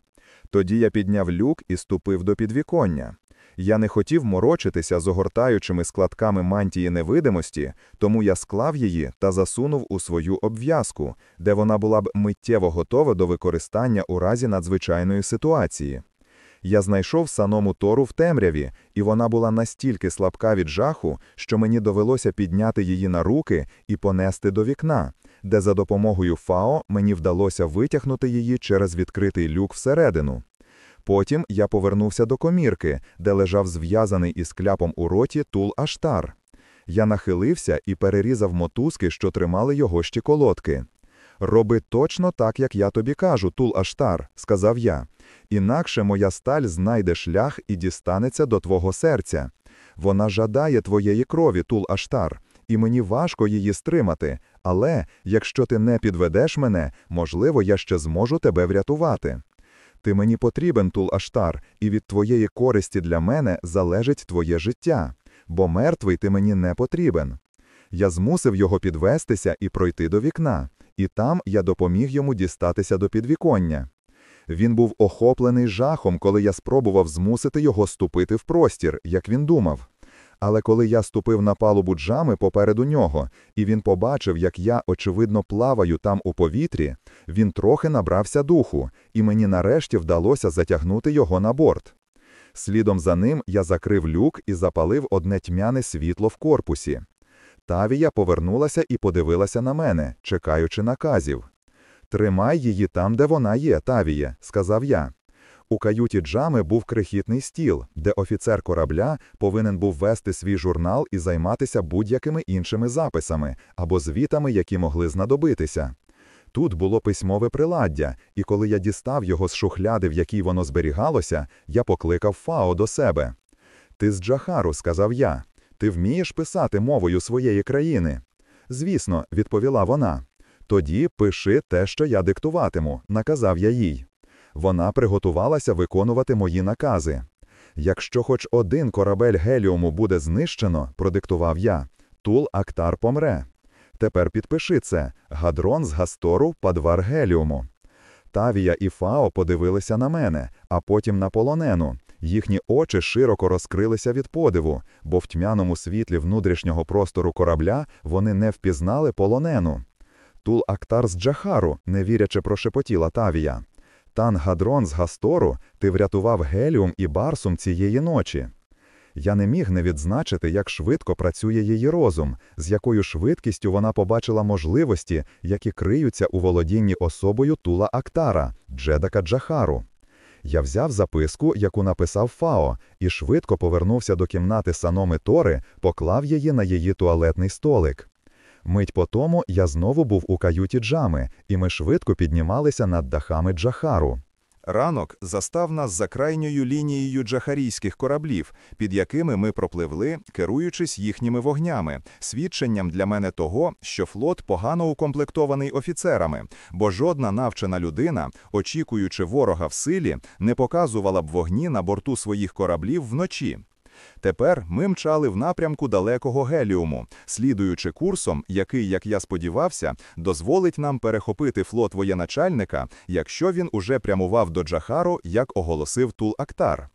Тоді я підняв люк і ступив до підвіконня. Я не хотів морочитися з огортаючими складками мантії невидимості, тому я склав її та засунув у свою обв'язку, де вона була б миттєво готова до використання у разі надзвичайної ситуації. Я знайшов саному Тору в темряві, і вона була настільки слабка від жаху, що мені довелося підняти її на руки і понести до вікна, де за допомогою Фао мені вдалося витягнути її через відкритий люк всередину. Потім я повернувся до комірки, де лежав зв'язаний із кляпом у роті тул Аштар. Я нахилився і перерізав мотузки, що тримали його щиколотки. Роби точно так, як я тобі кажу, тул Аштар, сказав я. Інакше моя сталь знайде шлях і дістанеться до твого серця. Вона жадає твоєї крові, тул Аштар, і мені важко її стримати, але якщо ти не підведеш мене, можливо, я ще зможу тебе врятувати. Ти мені потрібен, Тул Аштар, і від твоєї користі для мене залежить твоє життя, бо мертвий ти мені не потрібен. Я змусив його підвестися і пройти до вікна, і там я допоміг йому дістатися до підвіконня. Він був охоплений жахом, коли я спробував змусити його ступити в простір, як він думав. Але коли я ступив на палубу джами попереду нього, і він побачив, як я, очевидно, плаваю там у повітрі, він трохи набрався духу, і мені нарешті вдалося затягнути його на борт. Слідом за ним я закрив люк і запалив одне тьмяне світло в корпусі. Тавія повернулася і подивилася на мене, чекаючи наказів. Тримай її там, де вона є, Тавіє, сказав я. У каюті Джами був крихітний стіл, де офіцер корабля повинен був вести свій журнал і займатися будь-якими іншими записами або звітами, які могли знадобитися. Тут було письмове приладдя, і коли я дістав його з шухляди, в якій воно зберігалося, я покликав Фао до себе. Ти з Джахару, сказав я, ти вмієш писати мовою своєї країни? Звісно, відповіла вона. Тоді пиши те, що я диктуватиму, наказав я їй. Вона приготувалася виконувати мої накази. Якщо хоч один корабель геліуму буде знищено, продиктував я, Тул Актар помре. Тепер підпиши це Гадрон з Гастору Падвар геліуму. Тавія і Фао подивилися на мене, а потім на полонену. Їхні очі широко розкрилися від подиву, бо в тьмяному світлі внутрішнього простору корабля вони не впізнали полонену. Тул Актар з Джахару, не вірячи прошепотіла Тавія. Тан Гадрон з Гастору, ти врятував Геліум і Барсум цієї ночі. Я не міг не відзначити, як швидко працює її розум, з якою швидкістю вона побачила можливості, які криються у володінні особою Тула Актара, Джедака Джахару. Я взяв записку, яку написав Фао, і швидко повернувся до кімнати Саноми Тори, поклав її на її туалетний столик. Мить по тому я знову був у каюті Джами, і ми швидко піднімалися над дахами Джахару. Ранок застав нас за крайньою лінією джахарійських кораблів, під якими ми пропливли, керуючись їхніми вогнями, свідченням для мене того, що флот погано укомплектований офіцерами, бо жодна навчена людина, очікуючи ворога в силі, не показувала б вогні на борту своїх кораблів вночі. Тепер ми мчали в напрямку далекого геліуму, слідуючи курсом, який, як я сподівався, дозволить нам перехопити флот воєначальника, якщо він уже прямував до Джахару, як оголосив Тул Актар.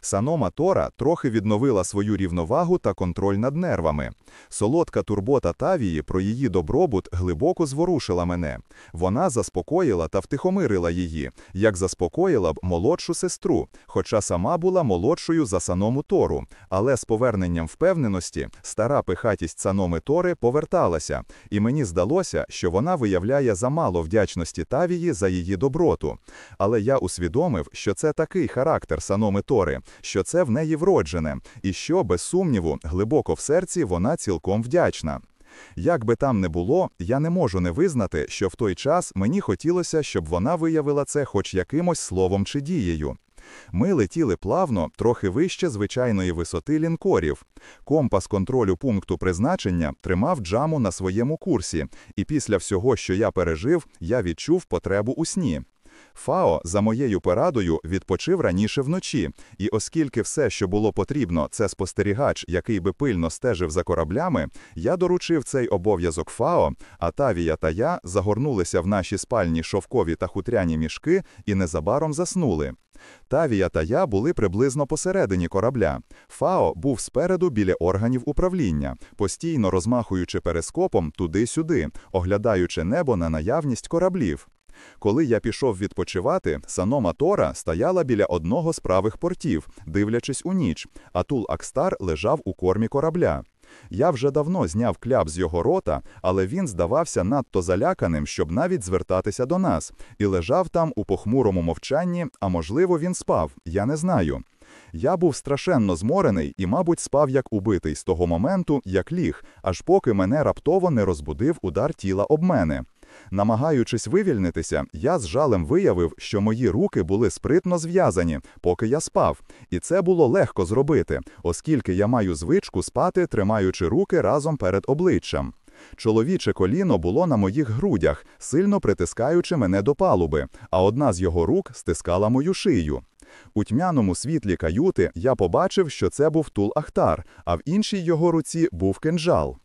Санома Тора трохи відновила свою рівновагу та контроль над нервами. Солодка турбота Тавії про її добробут глибоко зворушила мене. Вона заспокоїла та втихомирила її, як заспокоїла б молодшу сестру, хоча сама була молодшою за Саному Тору. Але з поверненням впевненості стара пихатість Саноми Тори поверталася, і мені здалося, що вона виявляє замало вдячності Тавії за її доброту. Але я усвідомив, що це такий характер Саноми Тори, що це в неї вроджене, і що, без сумніву, глибоко в серці вона цілком вдячна. Як би там не було, я не можу не визнати, що в той час мені хотілося, щоб вона виявила це хоч якимось словом чи дією. Ми летіли плавно, трохи вище звичайної висоти лінкорів. Компас контролю пункту призначення тримав Джаму на своєму курсі, і після всього, що я пережив, я відчув потребу у сні. Фао, за моєю порадою, відпочив раніше вночі, і оскільки все, що було потрібно, це спостерігач, який би пильно стежив за кораблями, я доручив цей обов'язок Фао, а Тавія та я загорнулися в наші спальні шовкові та хутряні мішки і незабаром заснули. Тавія та я були приблизно посередині корабля. Фао був спереду біля органів управління, постійно розмахуючи перископом туди-сюди, оглядаючи небо на наявність кораблів. Коли я пішов відпочивати, Санома Тора стояла біля одного з правих портів, дивлячись у ніч, а Тул Акстар лежав у кормі корабля. Я вже давно зняв кляп з його рота, але він здавався надто заляканим, щоб навіть звертатися до нас, і лежав там у похмурому мовчанні, а можливо, він спав, я не знаю. Я був страшенно зморений і, мабуть, спав як убитий з того моменту, як ліг, аж поки мене раптово не розбудив удар тіла об мене. Намагаючись вивільнитися, я з жалем виявив, що мої руки були спритно зв'язані, поки я спав, і це було легко зробити, оскільки я маю звичку спати, тримаючи руки разом перед обличчям. Чоловіче коліно було на моїх грудях, сильно притискаючи мене до палуби, а одна з його рук стискала мою шию. У тьмяному світлі каюти я побачив, що це був Тул Ахтар, а в іншій його руці був кинджал.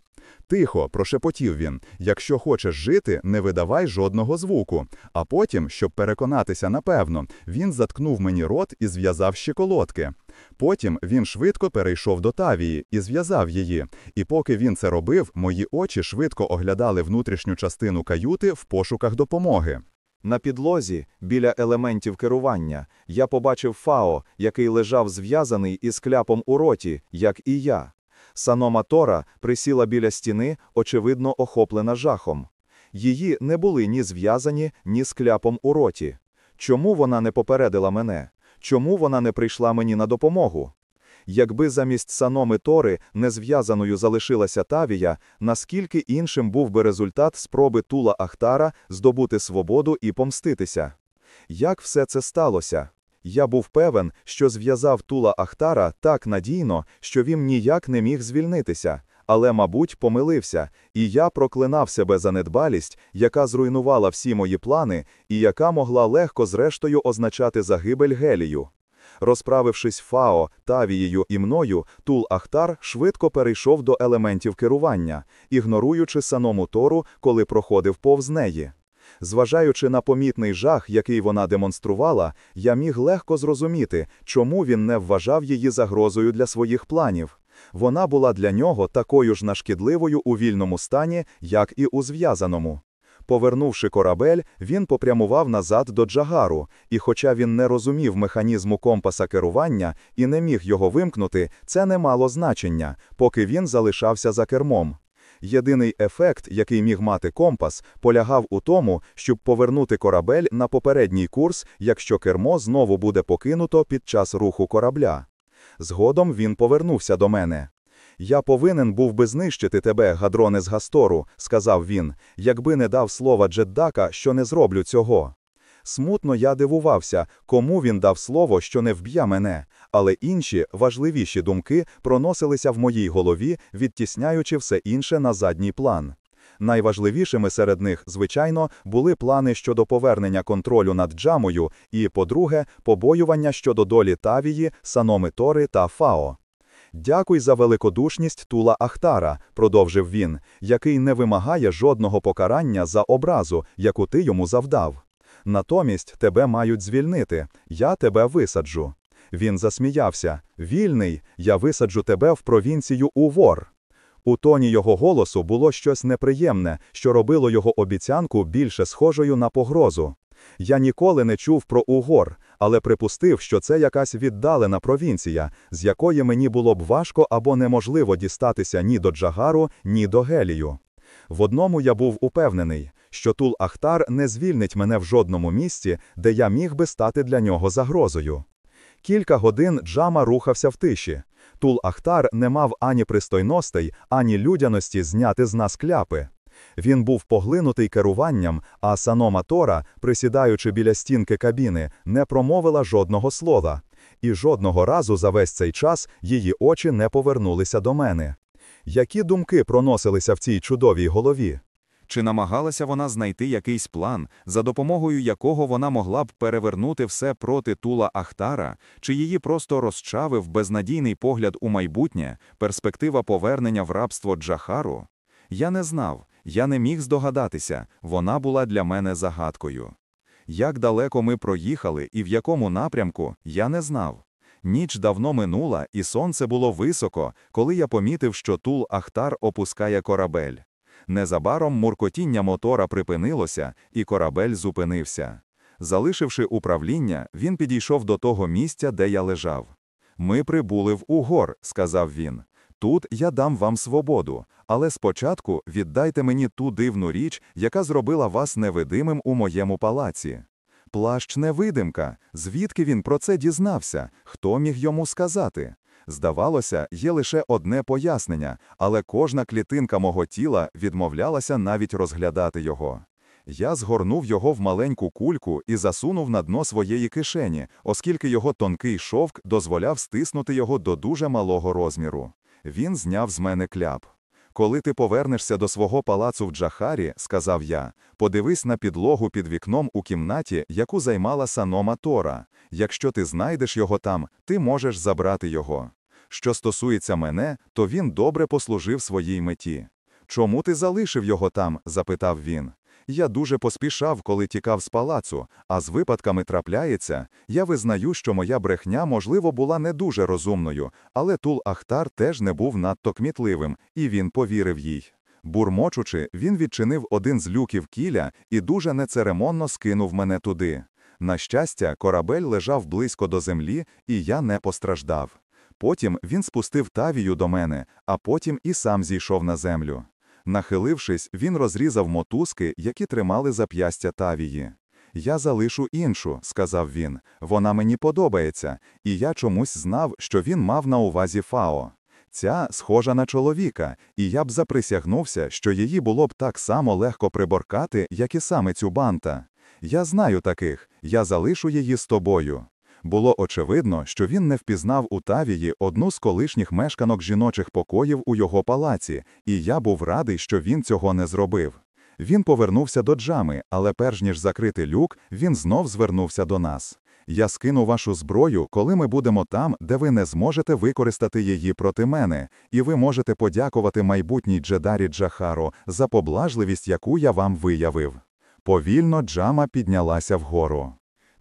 Тихо, прошепотів він. Якщо хочеш жити, не видавай жодного звуку. А потім, щоб переконатися напевно, він заткнув мені рот і зв'язав щеколотки. Потім він швидко перейшов до тавії і зв'язав її. І поки він це робив, мої очі швидко оглядали внутрішню частину каюти в пошуках допомоги. На підлозі, біля елементів керування, я побачив Фао, який лежав зв'язаний із кляпом у роті, як і я. Санома Тора присіла біля стіни, очевидно, охоплена жахом. Її не були ні зв'язані, ні з кляпом у роті. Чому вона не попередила мене? Чому вона не прийшла мені на допомогу? Якби замість саноми Тори незв'язаною залишилася Тавія, наскільки іншим був би результат спроби Тула Ахтара здобути свободу і помститися? Як все це сталося? Я був певен, що зв'язав Тула Ахтара так надійно, що він ніяк не міг звільнитися, але, мабуть, помилився, і я проклинав себе за недбалість, яка зруйнувала всі мої плани і яка могла легко зрештою означати загибель Гелію. Розправившись Фао, Тавією і мною, Тул Ахтар швидко перейшов до елементів керування, ігноруючи саному Тору, коли проходив повз неї. Зважаючи на помітний жах, який вона демонструвала, я міг легко зрозуміти, чому він не вважав її загрозою для своїх планів. Вона була для нього такою ж нашкідливою у вільному стані, як і у зв'язаному. Повернувши корабель, він попрямував назад до Джагару, і хоча він не розумів механізму компаса керування і не міг його вимкнути, це не мало значення, поки він залишався за кермом. Єдиний ефект, який міг мати компас, полягав у тому, щоб повернути корабель на попередній курс, якщо кермо знову буде покинуто під час руху корабля. Згодом він повернувся до мене. Я повинен був би знищити тебе, гадроне з Гастору, сказав він, якби не дав слова Джеддака, що не зроблю цього. Смутно я дивувався, кому він дав слово, що не вб'є мене, але інші, важливіші думки проносилися в моїй голові, відтісняючи все інше на задній план. Найважливішими серед них, звичайно, були плани щодо повернення контролю над Джамою і, по-друге, побоювання щодо долі Тавії, Саноми Тори та Фао. Дякуй за великодушність Тула Ахтара, продовжив він, який не вимагає жодного покарання за образу, яку ти йому завдав. Натомість тебе мають звільнити, я тебе висаджу. Він засміявся. Вільний, я висаджу тебе в провінцію Увор. У тоні його голосу було щось неприємне, що робило його обіцянку більше схожою на погрозу. Я ніколи не чув про Угор, але припустив, що це якась віддалена провінція, з якої мені було б важко або неможливо дістатися ні до Джагару, ні до Гелію. В одному я був упевнений, що Тул Ахтар не звільнить мене в жодному місці, де я міг би стати для нього загрозою. Кілька годин Джама рухався в тиші. Тул Ахтар не мав ані пристойностей, ані людяності зняти з нас кляпи. Він був поглинутий керуванням, а Санома Тора, присідаючи біля стінки кабіни, не промовила жодного слова. І жодного разу за весь цей час її очі не повернулися до мене. Які думки проносилися в цій чудовій голові? Чи намагалася вона знайти якийсь план, за допомогою якого вона могла б перевернути все проти Тула Ахтара, чи її просто розчавив безнадійний погляд у майбутнє, перспектива повернення в рабство Джахару? Я не знав, я не міг здогадатися, вона була для мене загадкою. Як далеко ми проїхали і в якому напрямку, я не знав. Ніч давно минула, і сонце було високо, коли я помітив, що Тул Ахтар опускає корабель. Незабаром муркотіння мотора припинилося, і корабель зупинився. Залишивши управління, він підійшов до того місця, де я лежав. Ми прибули в Угор, сказав він. Тут я дам вам свободу, але спочатку віддайте мені ту дивну річ, яка зробила вас невидимим у моєму палаці. Плащ невидимка. Звідки він про це дізнався? Хто міг йому сказати? Здавалося, є лише одне пояснення, але кожна клітинка мого тіла відмовлялася навіть розглядати його. Я згорнув його в маленьку кульку і засунув на дно своєї кишені, оскільки його тонкий шовк дозволяв стиснути його до дуже малого розміру. Він зняв з мене кляп. Коли ти повернешся до свого палацу в Джахарі, сказав я, подивись на підлогу під вікном у кімнаті, яку займала Санома Тора. Якщо ти знайдеш його там, ти можеш забрати його. Що стосується мене, то він добре послужив своїй меті. Чому ти залишив його там? запитав він. Я дуже поспішав, коли тікав з палацу, а з випадками трапляється. Я визнаю, що моя брехня, можливо, була не дуже розумною, але Тул Ахтар теж не був надто кмітливим, і він повірив їй. Бурмочучи, він відчинив один з люків кіля і дуже нецеремонно скинув мене туди. На щастя, корабель лежав близько до землі, і я не постраждав. Потім він спустив тавію до мене, а потім і сам зійшов на землю. Нахилившись, він розрізав мотузки, які тримали зап'ястя тавії. Я залишу іншу, сказав він. Вона мені подобається, і я чомусь знав, що він мав на увазі Фао. Ця схожа на чоловіка, і я б заприсягнувся, що її було б так само легко приборкати, як і саме цю банта. Я знаю таких, я залишу її з тобою. Було очевидно, що він не впізнав у Тавії одну з колишніх мешканок жіночих покоїв у його палаці, і я був радий, що він цього не зробив. Він повернувся до джами, але перш ніж закрити люк, він знов звернувся до нас. Я скину вашу зброю, коли ми будемо там, де ви не зможете використати її проти мене, і ви можете подякувати майбутній Джедарі Джахару за поблажливість, яку я вам виявив. Повільно джама піднялася вгору.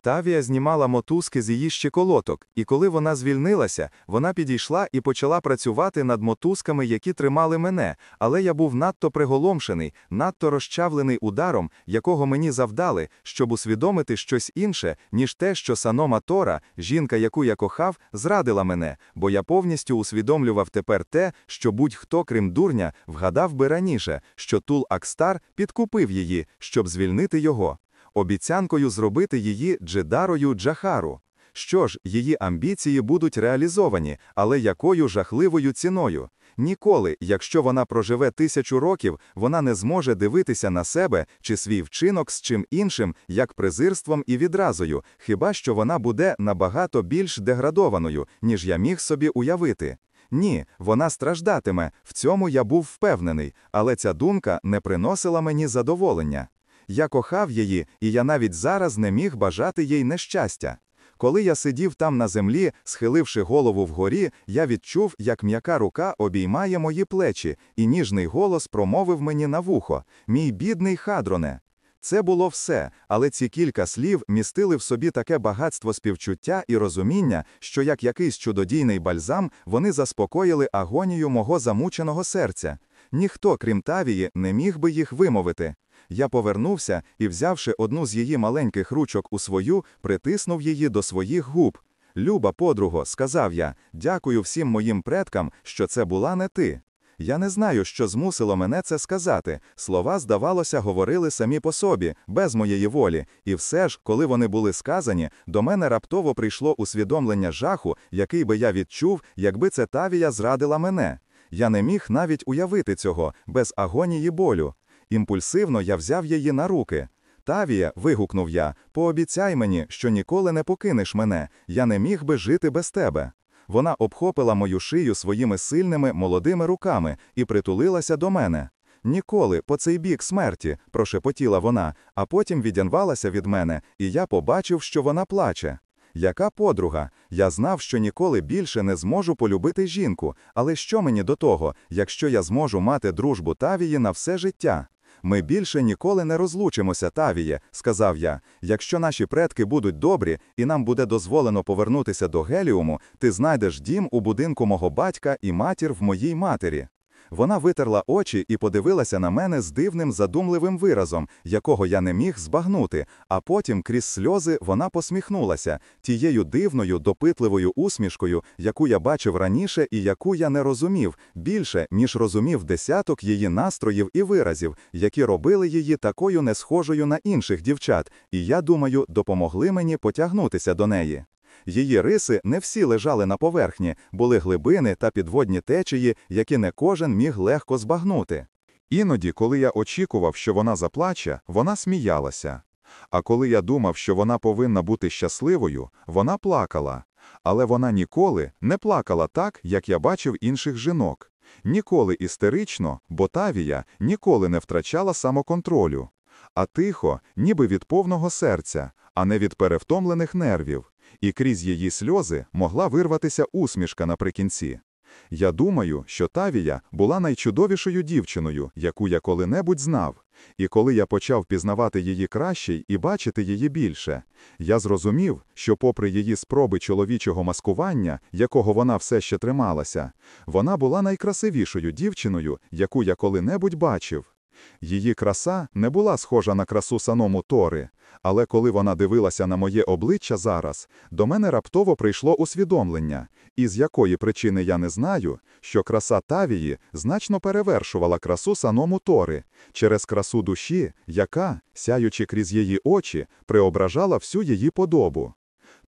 Тавія знімала мотузки з її щеколоток, і коли вона звільнилася, вона підійшла і почала працювати над мотузками, які тримали мене, але я був надто приголомшений, надто розчавлений ударом, якого мені завдали, щоб усвідомити щось інше, ніж те, що Санома Тора, жінка, яку я кохав, зрадила мене, бо я повністю усвідомлював тепер те, що будь-хто, крім дурня, вгадав би раніше, що Тул Акстар підкупив її, щоб звільнити його обіцянкою зробити її джедарою Джахару. Що ж, її амбіції будуть реалізовані, але якою жахливою ціною? Ніколи, якщо вона проживе тисячу років, вона не зможе дивитися на себе чи свій вчинок з чим іншим, як презирством і відразою, хіба що вона буде набагато більш деградованою, ніж я міг собі уявити. Ні, вона страждатиме, в цьому я був впевнений, але ця думка не приносила мені задоволення. Я кохав її, і я навіть зараз не міг бажати їй нещастя. Коли я сидів там на землі, схиливши голову вгорі, я відчув, як м'яка рука обіймає мої плечі, і ніжний голос промовив мені на вухо: Мій бідний хадроне. Це було все, але ці кілька слів містили в собі таке багатство співчуття і розуміння, що як якийсь чудодійний бальзам вони заспокоїли агонію мого замученого серця. Ніхто, крім Тавії, не міг би їх вимовити. Я повернувся і, взявши одну з її маленьких ручок у свою, притиснув її до своїх губ. Люба, подруго, сказав я, дякую всім моїм предкам, що це була не ти. Я не знаю, що змусило мене це сказати. Слова, здавалося, говорили самі по собі, без моєї волі, і все ж, коли вони були сказані, до мене раптово прийшло усвідомлення жаху, який би я відчув, якби це Тавія зрадила мене. Я не міг навіть уявити цього, без агонії болю. Імпульсивно я взяв її на руки. Тавія, вигукнув я, пообіцяй мені, що ніколи не покинеш мене, я не міг би жити без тебе. Вона обхопила мою шию своїми сильними молодими руками і притулилася до мене. Ніколи, по цей бік смерті, прошепотіла вона, а потім відірвалася від мене, і я побачив, що вона плаче. Яка подруга? Я знав, що ніколи більше не зможу полюбити жінку, але що мені до того, якщо я зможу мати дружбу Тавії на все життя? Ми більше ніколи не розлучимося, Тавіє, сказав я. Якщо наші предки будуть добрі і нам буде дозволено повернутися до Геліуму, ти знайдеш дім у будинку мого батька і матір в моїй матері. Вона витерла очі і подивилася на мене з дивним задумливим виразом, якого я не міг збагнути, а потім крізь сльози вона посміхнулася тією дивною, допитливою усмішкою, яку я бачив раніше і яку я не розумів, більше, ніж розумів десяток її настроїв і виразів, які робили її такою не схожою на інших дівчат, і я думаю, допомогли мені потягнутися до неї. Її риси не всі лежали на поверхні, були глибини та підводні течії, які не кожен міг легко збагнути. Іноді, коли я очікував, що вона заплаче, вона сміялася. А коли я думав, що вона повинна бути щасливою, вона плакала. Але вона ніколи не плакала так, як я бачив інших жінок. Ніколи істерично, бо Тавія ніколи не втрачала самоконтролю. А тихо, ніби від повного серця, а не від перевтомлених нервів. І крізь її сльози могла вирватися усмішка наприкінці. Я думаю, що Тавія була найчудовішою дівчиною, яку я коли-небудь знав. І коли я почав пізнавати її краще і бачити її більше, я зрозумів, що, попри її спроби чоловічого маскування, якого вона все ще трималася, вона була найкрасивішою дівчиною, яку я коли-небудь бачив. Її краса не була схожа на красу саному Тори, але коли вона дивилася на моє обличчя зараз, до мене раптово прийшло усвідомлення, і з якої причини я не знаю, що краса Тавії значно перевершувала красу саному Тори через красу душі, яка, сяючи крізь її очі, преображала всю її подобу.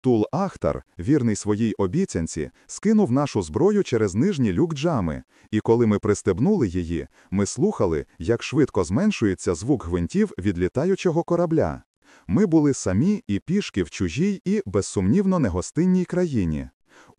Тул Ахтар, вірний своїй обіцянці, скинув нашу зброю через нижній люк джами, і коли ми пристебнули її, ми слухали, як швидко зменшується звук гвинтів від літаючого корабля. Ми були самі і пішки в чужій і, безсумнівно, негостинній країні.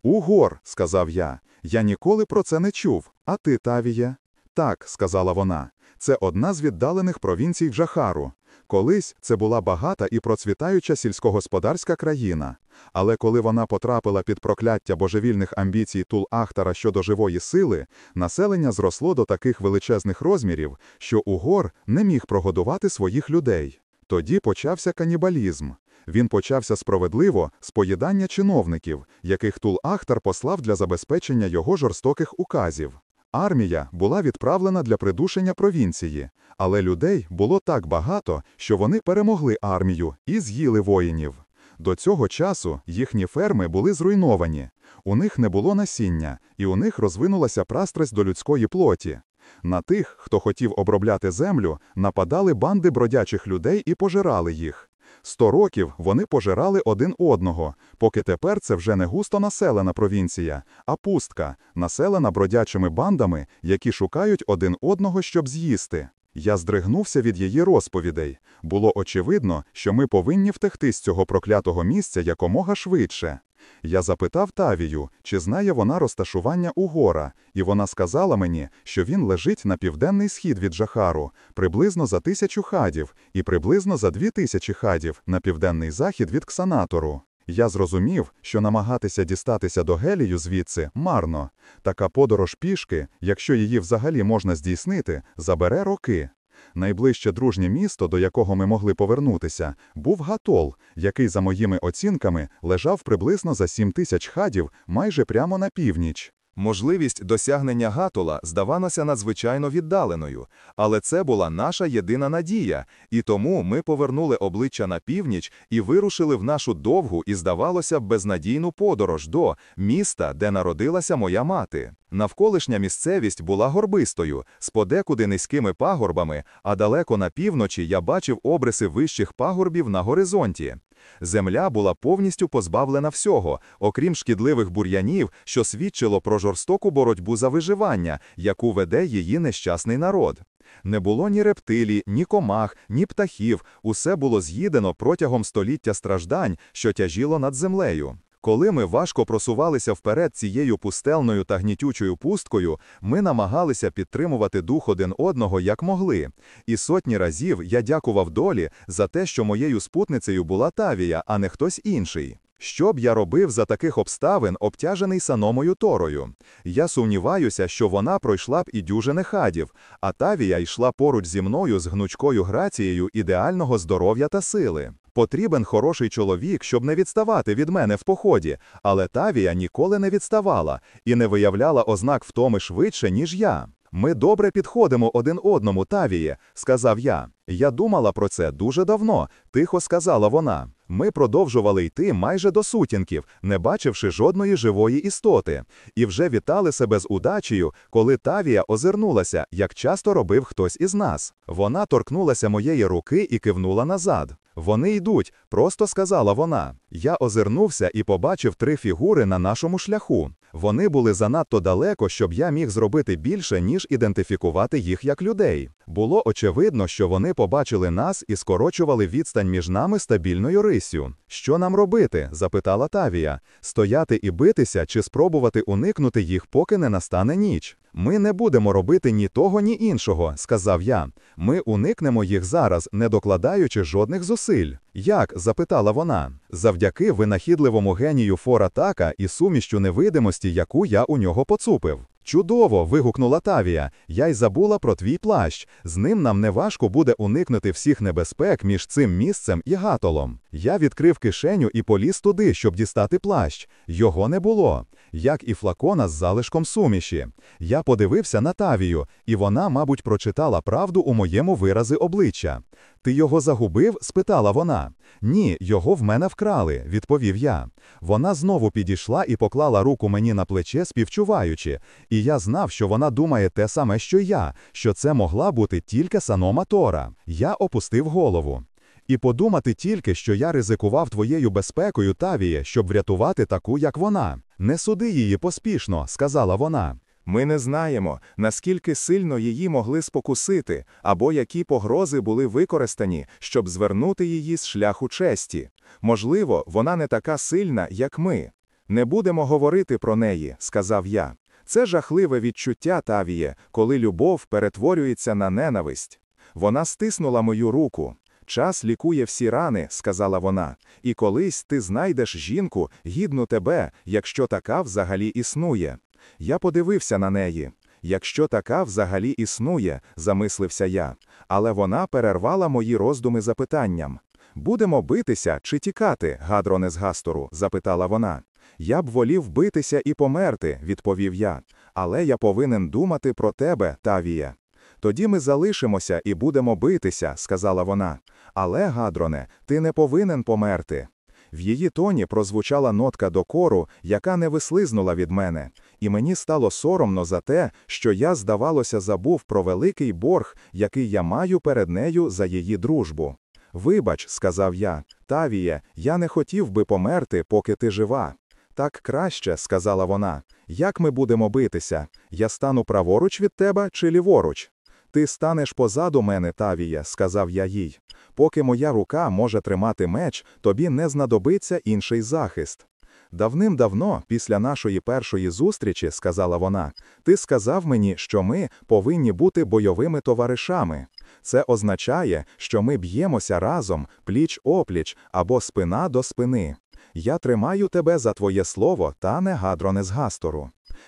Угор, сказав я, я ніколи про це не чув. А ти, Тавіє? Так, сказала вона, це одна з віддалених провінцій Джахару. Колись це була багата і процвітаюча сільськогосподарська країна. Але коли вона потрапила під прокляття божевільних амбіцій Тул Ахтара щодо живої сили, населення зросло до таких величезних розмірів, що Угор не міг прогодувати своїх людей. Тоді почався канібалізм. Він почався справедливо з поїдання чиновників, яких Тул Ахтар послав для забезпечення його жорстоких указів. Армія була відправлена для придушення провінції, але людей було так багато, що вони перемогли армію і з'їли воїнів. До цього часу їхні ферми були зруйновані, у них не було насіння, і у них розвинулася пристрасть до людської плоті. На тих, хто хотів обробляти землю, нападали банди бродячих людей і пожирали їх. Сто років вони пожирали один одного, поки тепер це вже не густо населена провінція, а пустка, населена бродячими бандами, які шукають один одного, щоб з'їсти. Я здригнувся від її розповідей. Було очевидно, що ми повинні втекти з цього проклятого місця якомога швидше. Я запитав Тавію, чи знає вона розташування Угора, і вона сказала мені, що він лежить на південний схід від Жахару, приблизно за тисячу хадів, і приблизно за дві тисячі хадів на південний захід від Ксанатору. Я зрозумів, що намагатися дістатися до Гелію звідси марно. Така подорож пішки, якщо її взагалі можна здійснити, забере роки. Найближче дружнє місто, до якого ми могли повернутися, був Гатол, який, за моїми оцінками, лежав приблизно за 7 тисяч хадів майже прямо на північ. Можливість досягнення Гатула здавалася надзвичайно віддаленою, але це була наша єдина надія, і тому ми повернули обличчя на північ і вирушили в нашу довгу і, здавалося, безнадійну подорож до міста, де народилася моя мати. Навколишня місцевість була горбистою, з подекуди низькими пагорбами, а далеко на півночі я бачив обриси вищих пагорбів на горизонті. Земля була повністю позбавлена всього, окрім шкідливих бур'янів, що свідчило про жорстоку боротьбу за виживання, яку веде її нещасний народ. Не було ні рептилій, ні комах, ні птахів, усе було з'їдено протягом століття страждань, що тяжіло над землею. Коли ми важко просувалися вперед цією пустелною та гнітючою пусткою, ми намагалися підтримувати дух один одного як могли. І сотні разів я дякував долі за те, що моєю спутницею була Тавія, а не хтось інший. Що б я робив за таких обставин, обтяжений саномою Торою? Я сумніваюся, що вона пройшла б і дюжини хадів, а Тавія йшла поруч зі мною з гнучкою грацією ідеального здоров'я та сили. Потрібен хороший чоловік, щоб не відставати від мене в поході, але Тавія ніколи не відставала і не виявляла ознак втоми швидше, ніж я. Ми добре підходимо один одному, Тавіє, сказав я. Я думала про це дуже давно, тихо сказала вона. Ми продовжували йти майже до сутінків, не бачивши жодної живої істоти, і вже вітали себе з удачею, коли Тавія озирнулася, як часто робив хтось із нас. Вона торкнулася моєї руки і кивнула назад. Вони йдуть, просто сказала вона. Я озирнувся і побачив три фігури на нашому шляху. Вони були занадто далеко, щоб я міг зробити більше, ніж ідентифікувати їх як людей. Було очевидно, що вони побачили нас і скорочували відстань між нами стабільною рисю. Що нам робити? запитала Тавія. Стояти і битися чи спробувати уникнути їх, поки не настане ніч. Ми не будемо робити ні того, ні іншого, сказав я. Ми уникнемо їх зараз, не докладаючи жодних зусиль. Як? запитала вона. Завдяки винахідливому генію Фора Така і суміщу невидимості, яку я у нього поцупив. Чудово! вигукнула Тавія. Я й забула про твій плащ. З ним нам неважко буде уникнути всіх небезпек між цим місцем і гатолом. Я відкрив кишеню і поліз туди, щоб дістати плащ. Його не було, як і флакона з залишком суміші. Я подивився на Тавію, і вона, мабуть, прочитала правду у моєму вирази обличчя. Ти його загубив? спитала вона. Ні, його в мене вкрали, відповів я. Вона знову підійшла і поклала руку мені на плече, співчуваючи, і я знав, що вона думає те саме, що я, що це могла бути тільки санома Тора. Я опустив голову. І подумати тільки, що я ризикував твоєю безпекою Тавіє, щоб врятувати таку, як вона. Не суди її поспішно, сказала вона. Ми не знаємо, наскільки сильно її могли спокусити, або які погрози були використані, щоб звернути її з шляху честі. Можливо, вона не така сильна, як ми. Не будемо говорити про неї, сказав я. Це жахливе відчуття, Тавіє, коли любов перетворюється на ненависть. Вона стиснула мою руку. Час лікує всі рани, сказала вона, і колись ти знайдеш жінку, гідну тебе, якщо така взагалі існує. Я подивився на неї. Якщо така взагалі існує, замислився я, але вона перервала мої роздуми запитанням. Будемо битися чи тікати, гадроне з Гастору? запитала вона. Я б волів битися і померти, відповів я, але я повинен думати про тебе, Тавія. Тоді ми залишимося і будемо битися, сказала вона. Але, гадроне, ти не повинен померти. В її тоні прозвучала нотка докору, яка не вислизнула від мене, і мені стало соромно за те, що я, здавалося, забув про великий борг, який я маю перед нею за її дружбу. Вибач, сказав я, Тавіє, я не хотів би померти, поки ти жива. Так краще, сказала вона. Як ми будемо битися? Я стану праворуч від тебе чи ліворуч? Ти станеш позаду мене, Тавія, сказав я їй. Поки моя рука може тримати меч, тобі не знадобиться інший захист. Давним-давно, після нашої першої зустрічі, сказала вона, ти сказав мені, що ми повинні бути бойовими товаришами. Це означає, що ми б'ємося разом, пліч опліч або спина до спини. Я тримаю тебе за твоє слово, та не гадроне.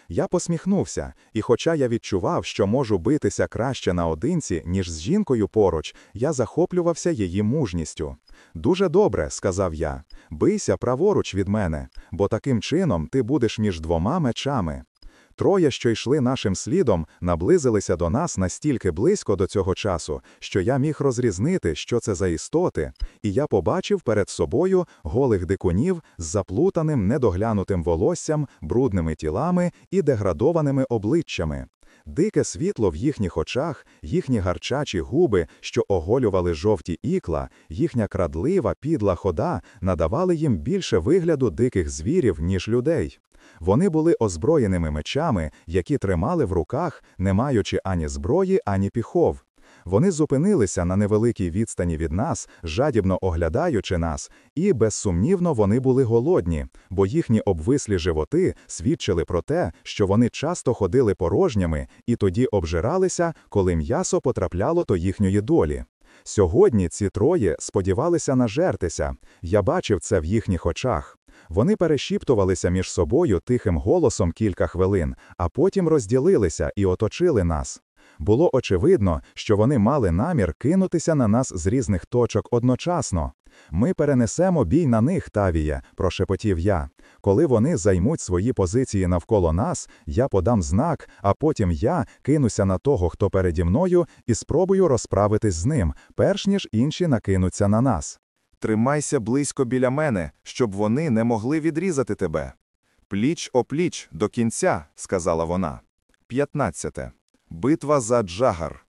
Я посміхнувся, і хоча я відчував, що можу битися краще наодинці, ніж з жінкою поруч, я захоплювався її мужністю. Дуже добре, сказав я, бийся праворуч від мене, бо таким чином ти будеш між двома мечами. Троє, що йшли нашим слідом, наблизилися до нас настільки близько до цього часу, що я міг розрізнити, що це за істоти, і я побачив перед собою голих дикунів з заплутаним, недоглянутим волоссям, брудними тілами і деградованими обличчями. Дике світло в їхніх очах, їхні гарчачі губи, що оголювали жовті ікла, їхня крадлива підла хода надавали їм більше вигляду диких звірів, ніж людей. Вони були озброєними мечами, які тримали в руках, не маючи ані зброї, ані піхов. Вони зупинилися на невеликій відстані від нас, жадібно оглядаючи нас, і, безсумнівно, вони були голодні, бо їхні обвислі животи свідчили про те, що вони часто ходили порожніми і тоді обжиралися, коли м'ясо потрапляло до їхньої долі. Сьогодні ці троє сподівалися нажертися, я бачив це в їхніх очах. Вони перешіптувалися між собою тихим голосом кілька хвилин, а потім розділилися і оточили нас. Було очевидно, що вони мали намір кинутися на нас з різних точок одночасно. Ми перенесемо бій на них, Тавія, прошепотів я. Коли вони займуть свої позиції навколо нас, я подам знак, а потім я кинуся на того, хто переді мною, і спробую розправитись з ним, перш ніж інші накинуться на нас. Тримайся близько біля мене, щоб вони не могли відрізати тебе. Пліч о пліч до кінця, сказала вона. 15. Битва за Джагар.